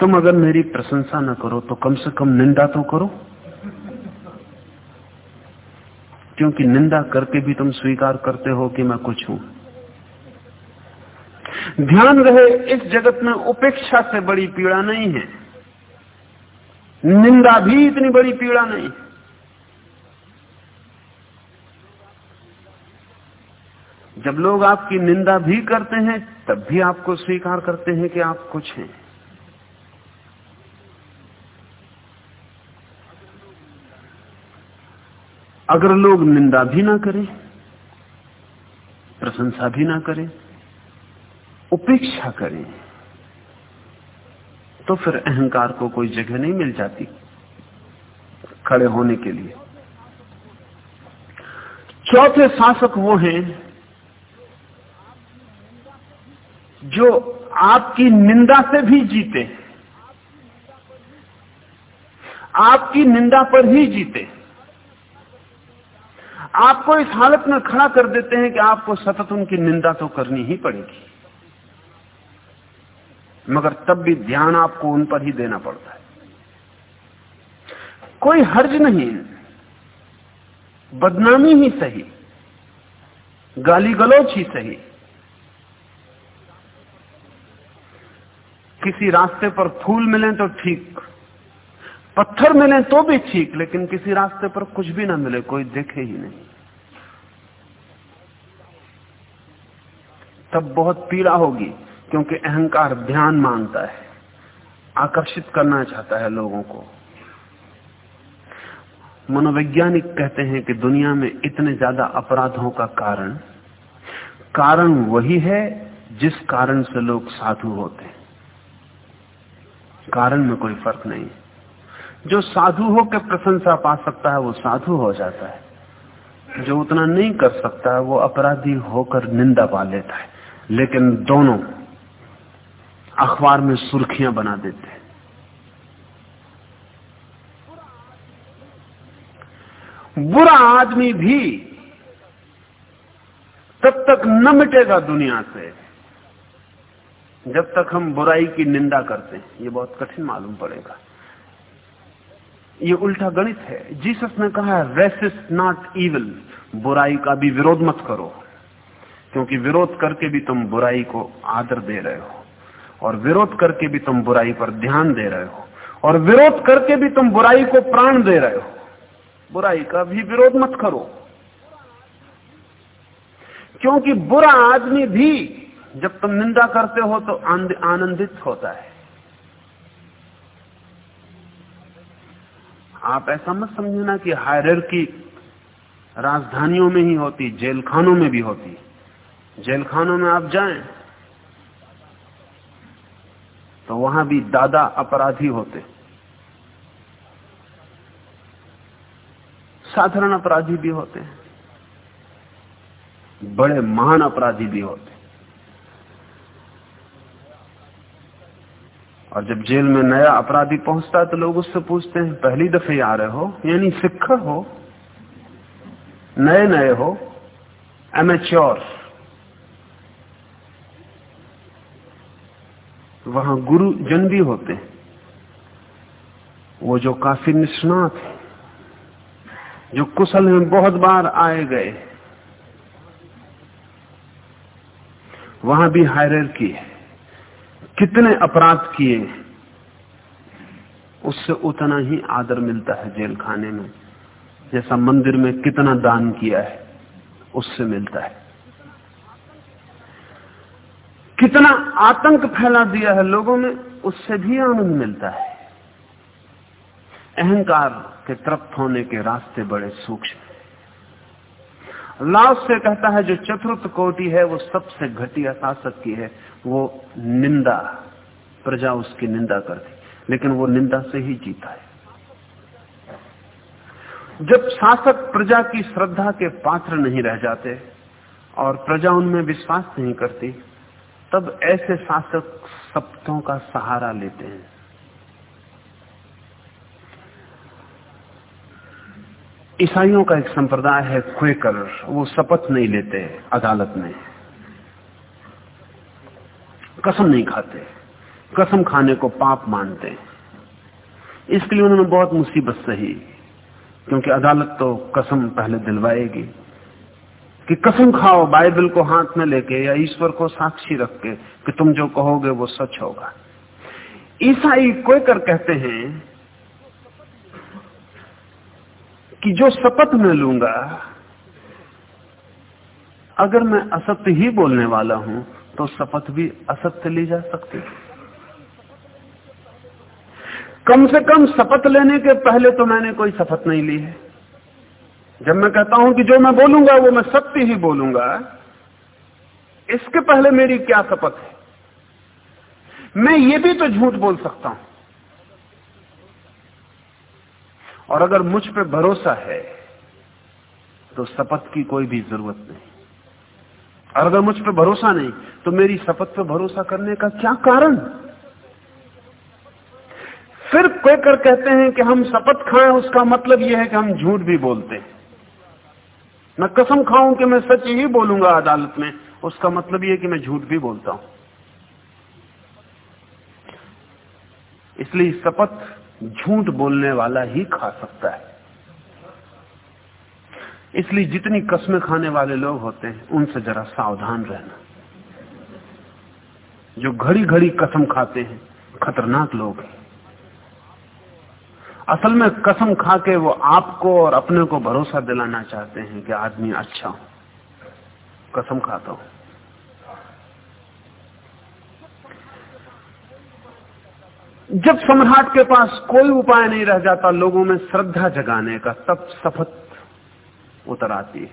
तुम अगर मेरी प्रशंसा न करो तो कम से कम निंदा तो करो। क्योंकि निंदा करके भी तुम स्वीकार करते हो कि मैं कुछ हूँ? ध्यान रहे, इस जगत में उपेक्षा से बड़ी पीड़ा नहीं है। निंदा भी इतनी बड़ी पीड़ा नहीं। जब लोग आपकी निंदा भी करते हैं, तब भी आपको स्वीकार करते हैं कि आप कुछ हैं। अगर लोग निंदा भी ना करें, प्रशंसा भी ना करें, उपेक्षा करें तो फिर अहंकार को कोई जगह नहीं मिल जाती खड़े होने के लिए। चौथे शासक वो हैं जो आपकी निंदा से भी जीते, आपकी निंदा पर ही जीते। आपको इस हालत में खड़ा कर देते हैं कि आपको सतत उनकी निंदा तो करनी ही पड़ेगी। मगर तब भी ध्यान आपको उन पर ही देना पड़ता है। कोई हर्ज नहीं, बदनामी ही सही गाली गलोच ही सही। किसी रास्ते पर फूल मिले तो ठीक पत्थर मिले तो भी ठीक, लेकिन किसी रास्ते पर कुछ भी ना मिले, कोई देखे ही नहीं। तब बहुत पीड़ा होगी, क्योंकि अहंकार ध्यान माँगता है, आकर्षित करना चाहता है लोगों को। मनोवैज्ञानिक कहते हैं कि दुनिया में इतने ज़्यादा अपराधों का कारण कारण वही है जिस कारण से लोग साधु होते हैं। कारण में कोई फ़र्क नहीं। जो साधु होकर प्रशंसा पा सकता है, वो साधु हो जाता है। जो उतना नहीं कर सकता है वो अपराधी होकर निंदा पा लेता है। लेकिन दोनों अखबार में सुर्खियाँ बना देते हैं। बुरा आदमी भी तब तक न मिटेगा दुनिया से, जब तक हम बुराई की निंदा करते हैं। ये बहुत कठिन मालूम पड़ेगा। ये उल्टा गणित है। जीसस ने कहा है रेसिस्ट नॉट इवल बुराई का भी विरोध मत करो, क्योंकि विरोध करके भी तुम बुराई को आदर दे रहे हो, और विरोध करके भी तुम बुराई पर ध्यान दे रहे हो, और विरोध करके भी तुम बुराई को प्राण दे रहे हो। बुराई का भी विरोध मत करो, क्योंकि बुरा आदमी भी जब तुम निंदा करते हो तो आनंदित होता है। आप ऐसा मत समझना कि हायर की राजधानियों में ही होती जेल खानों में भी होती। जेल खानों में आप जाएँ तो वहाँ भी दादा अपराधी होते। साधारण अपराधी भी होते हैं बड़े महान अपराधी भी होते। और जब जेल में नया अपराधी पहुँचता है तो लोग उससे पूछते हैं, पहली दफे आ रहे हो? यानी सिक्खा हो? नए नए हो? एमेच्योर वहाँ गुरु जन भी होते वो जो काफ़ी निष्णात है, जो कुशल में बहुत बार आए गए। वहाँ भी हायर की है। कितने अपराध किए उससे उतना ही आदर मिलता है जेल खाने में। जैसा मंदिर में कितना दान किया है, उससे मिलता है। कितना आतंक फैला दिया है लोगों में, उससे भी आनंद मिलता है। अहंकार के तृप्त होने के रास्ते बड़े सूक्ष्म लाभ से कहता है, जो चतुर्थ कोटि है, वो सबसे घटिया शासक की है। वो निंदा, प्रजा उसकी निंदा करती। लेकिन वो निंदा से ही जीता है। जब शासक प्रजा की श्रद्धा के पात्र नहीं रह जाते और प्रजा उनमें विश्वास नहीं करती, तब ऐसे शासक शब्दों का सहारा लेते हैं। ईसाइयों का एक संप्रदाय है क्वेकर, वो शपथ नहीं लेते अदालत में। कसम नहीं खाते, कसम खाने को पाप मानते। इसके लिए उन्होंने बहुत मुसीबत सही, क्योंकि अदालत तो कसम पहले दिलवाएगी कि कसम खाओ, बाइबल को हाथ में लेके या ईश्वर को साक्षी रख के कि तुम जो कहोगे वो सच होगा। ईसाई कोई कर कहते हैं कि जो शपथ में लूँगा, अगर मैं असत्य ही बोलने वाला हूँ तो शपथ भी असत्य ली जा सकती कम से कम शपथ लेने के पहले तो मैंने कोई शपथ नहीं ली है। जब मैं कहता हूँ कि जो मैं बोलूँगा, वो मैं सत्य ही बोलूँगा, इसके पहले मेरी क्या शपथ है? मैं ये भी तो झूठ बोल सकता हूँ। और अगर मुझ पे भरोसा है तो शपथ की कोई भी ज़रूरत नहीं। और अगर मुझ पे भरोसा नहीं तो मेरी शपथ पे भरोसा करने का क्या कारण? फिर कोई कर कहते हैं कि हम शपथ खाएँ, उसका मतलब यह है कि हम झूठ भी बोलते हैं। मैं कसम खाऊं कि मैं सच ही बोलूँगा अदालत में, उसका मतलब यह कि मैं झूठ भी बोलता हूँ। इसलिए शपथ झूठ बोलने वाला ही खा सकता है। इसलिए जितनी कस्में खाने वाले लोग होते हैं, उनसे जरा सावधान रहना। जो घड़ी घड़ी कसम खाते हैं, खतरनाक लोग हैं। असल में कसम खा के वो आपको और अपने को भरोसा दिलाना चाहते हैं कि आदमी अच्छा हो। कसम खाता हूँ। जब सम्राट के पास कोई उपाय नहीं रह जाता, लोगों में श्रद्धा जगाने का तब शपथ उतर आती है।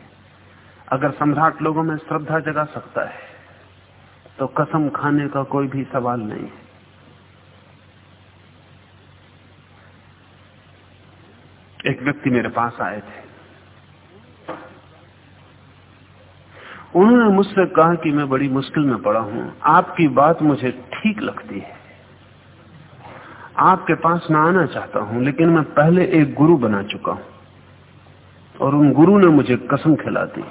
अगर सम्राट लोगों में श्रद्धा जगा सकता है तो कसम खाने का कोई भी सवाल नहीं है। एक व्यक्ति मेरे पास आए थे। उन्होंने मुझसे कहा कि मैं बड़ी मुश्किल में पड़ा हूँ। आपकी बात मुझे ठीक लगती है। आपके पास मैं आना चाहता हूँ, लेकिन मैं पहले एक गुरु बना चुका हूँ। और उन गुरु ने मुझे कसम खिला दी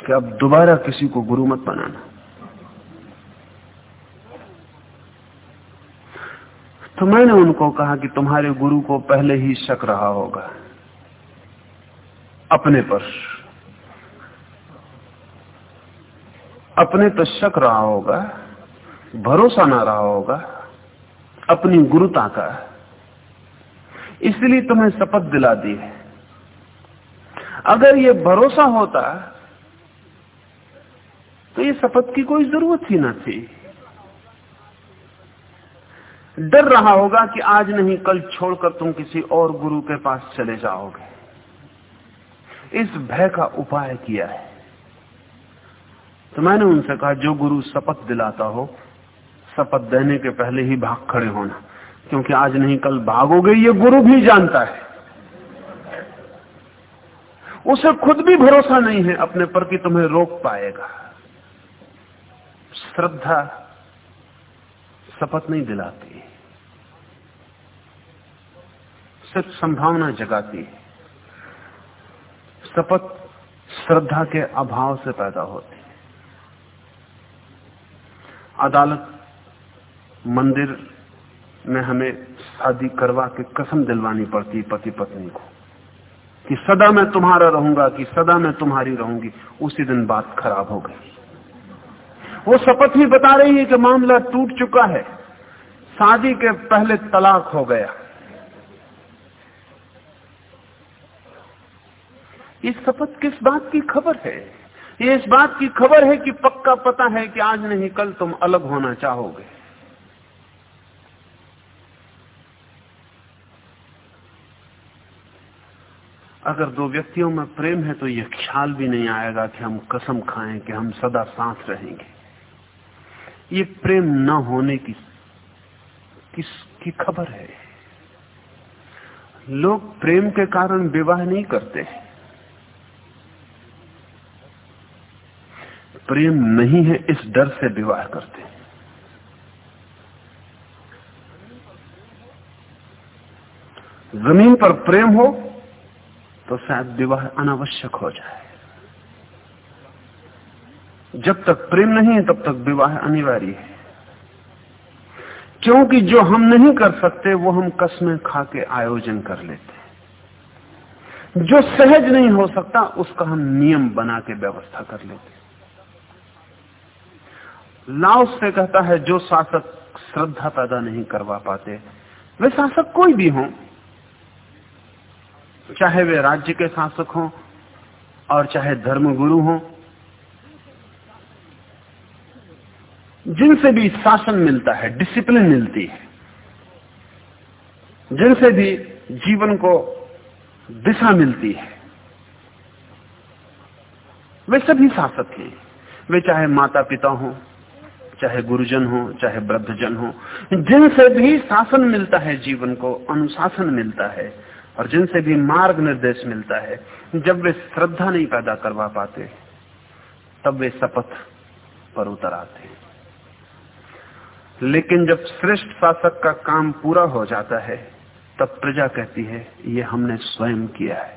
कि अब दोबारा किसी को गुरु मत बनाना। तो मैंने उनको कहा कि तुम्हारे गुरु को पहले ही शक रहा होगा, अपने पर। अपने पर शक रहा होगा, भरोसा ना रहा होगा अपनी गुरुता का इसलिए तुम्हें शपथ दिला दी है। अगर ये भरोसा होता तो ये शपथ की कोई ज़रूरत ही ना थी। डर रहा होगा कि आज नहीं, कल छोड़कर तुम किसी और गुरु के पास चले जाओगे। इस भय का उपाय किया है। तो मैंने उनसे कहा, जो गुरु शपथ दिलाता हो शपथ देने के पहले ही भाग खड़े होना। क्योंकि आज नहीं, कल भागोगे ये गुरु भी जानता है। उसे खुद भी भरोसा नहीं है, अपने पर कि तुम्हें रोक पाएगा। श्रद्धा शपथ नहीं दिलाती। सिर्फ़ संभावना जगाती है। शपथ श्रद्धा के अभाव से पैदा होती है। अदालत मंदिर में हमें शादी करवा के कसम दिलवानी पड़ती पति पत्नी को कि सदा मैं तुम्हारा रहूँगा, कि सदा मैं तुम्हारी रहूँगी। उसी दिन बात खराब हो गई। वो शपथ ही बता रही है कि मामला टूट चुका है। शादी के पहले तलाक हो गया। इस शपथ किस बात की खबर है? ये इस बात की खबर है कि पक्का पता है कि आज नहीं, कल तुम अलग होना चाहोगे। अगर दो व्यक्तियों में प्रेम है तो यह ख्याल भी नहीं आएगा कि हम कसम खाएँ कि हम सदा साथ रहेंगे। ये प्रेम न होने की किसकी खबर है? लोग प्रेम के कारण विवाह नहीं करते प्रेम नहीं है, इस डर से विवाह करते हैं। ज़मीन पर प्रेम हो तो शायद विवाह अनावश्यक हो जाए। जब तक प्रेम नहीं है, तब तक विवाह अनिवार्य है। क्योंकि जो हम नहीं कर सकते, वो हम कस्में खा के आयोजन कर लेते जो सहज नहीं हो सकता, उसका हम नियम बना के व्यवस्था कर लेते लाओस से कहता है, जो शासक श्रद्धा पैदा नहीं करवा पाते, वे शासक कोई भी हों चाहे वे राज्य के शासक हों और चाहे धर्मगुरु हों, जिनसे भी शासन मिलता है डिसिप्लिन मिलती है, जिनसे भी जीवन को दिशा मिलती है, वे सभी शासक हैं। वे चाहे माता पिता हो, चाहे गुरुजन हो, चाहे वृद्धजन हो, जिनसे भी शासन मिलता है, जीवन को अनुशासन मिलता है और जिनसे भी मार्ग निर्देश मिलता है, जब वे श्रद्धा नहीं पैदा करवा पाते, तब वे शपथ पर उतर आते हैं। लेकिन जब श्रेष्ठ शासक का काम पूरा हो जाता है, तब प्रजा कहती है, ये हमने स्वयं किया है।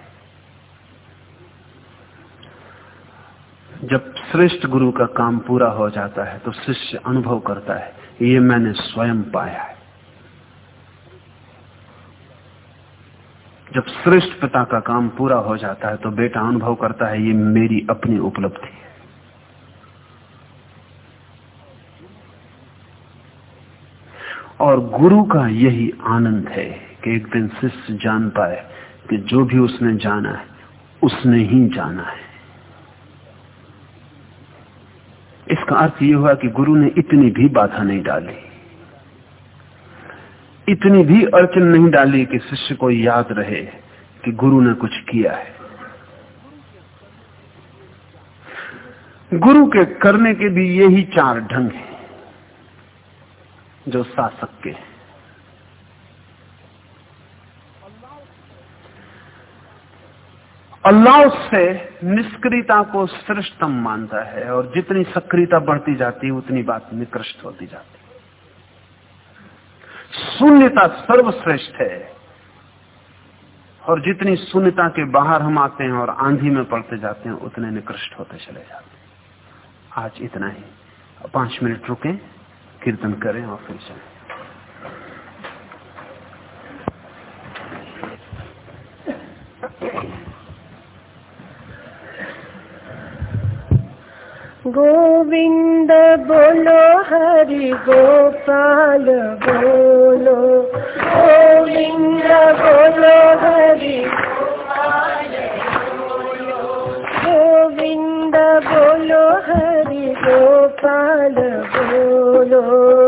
जब श्रेष्ठ गुरु का काम पूरा हो जाता है तो शिष्य अनुभव करता है, ये मैंने स्वयं पाया है। जब श्रेष्ठ पिता का काम पूरा हो जाता है तो बेटा अनुभव करता है, ये मेरी अपनी उपलब्धि है। और गुरु का यही आनंद है कि एक दिन शिष्य जान पाए कि जो भी उसने जाना है, उसने ही जाना है। इसका अर्थ यह हुआ कि गुरु ने इतनी भी बाधा नहीं डाली। इतनी भी अड़चन नहीं डाली कि शिष्य को याद रहे कि गुरु ने कुछ किया है। गुरु के करने के भी यही चार ढंग हैं जो शासक के अल्लाह से निष्क्रियता को श्रेष्ठतम मानता है और जितनी सक्रियता बढ़ती जाती है, उतनी बात निकृष्ट होती जाती है। शून्यता सर्वश्रेष्ठ है। और जितनी शून्यता के बाहर हम आते हैं और आंधी में पड़ते जाते हैं, उतने निकृष्ट होते चले जाते हैं। आज इतना ही। पाँच मिनट रुके, कीर्तन करें और फिर चलें। गोविंद बोलो हरि गोपाल बोलो। गोविंद बोलो हरि गोविंद बोलो हरि गोपाल बोलो।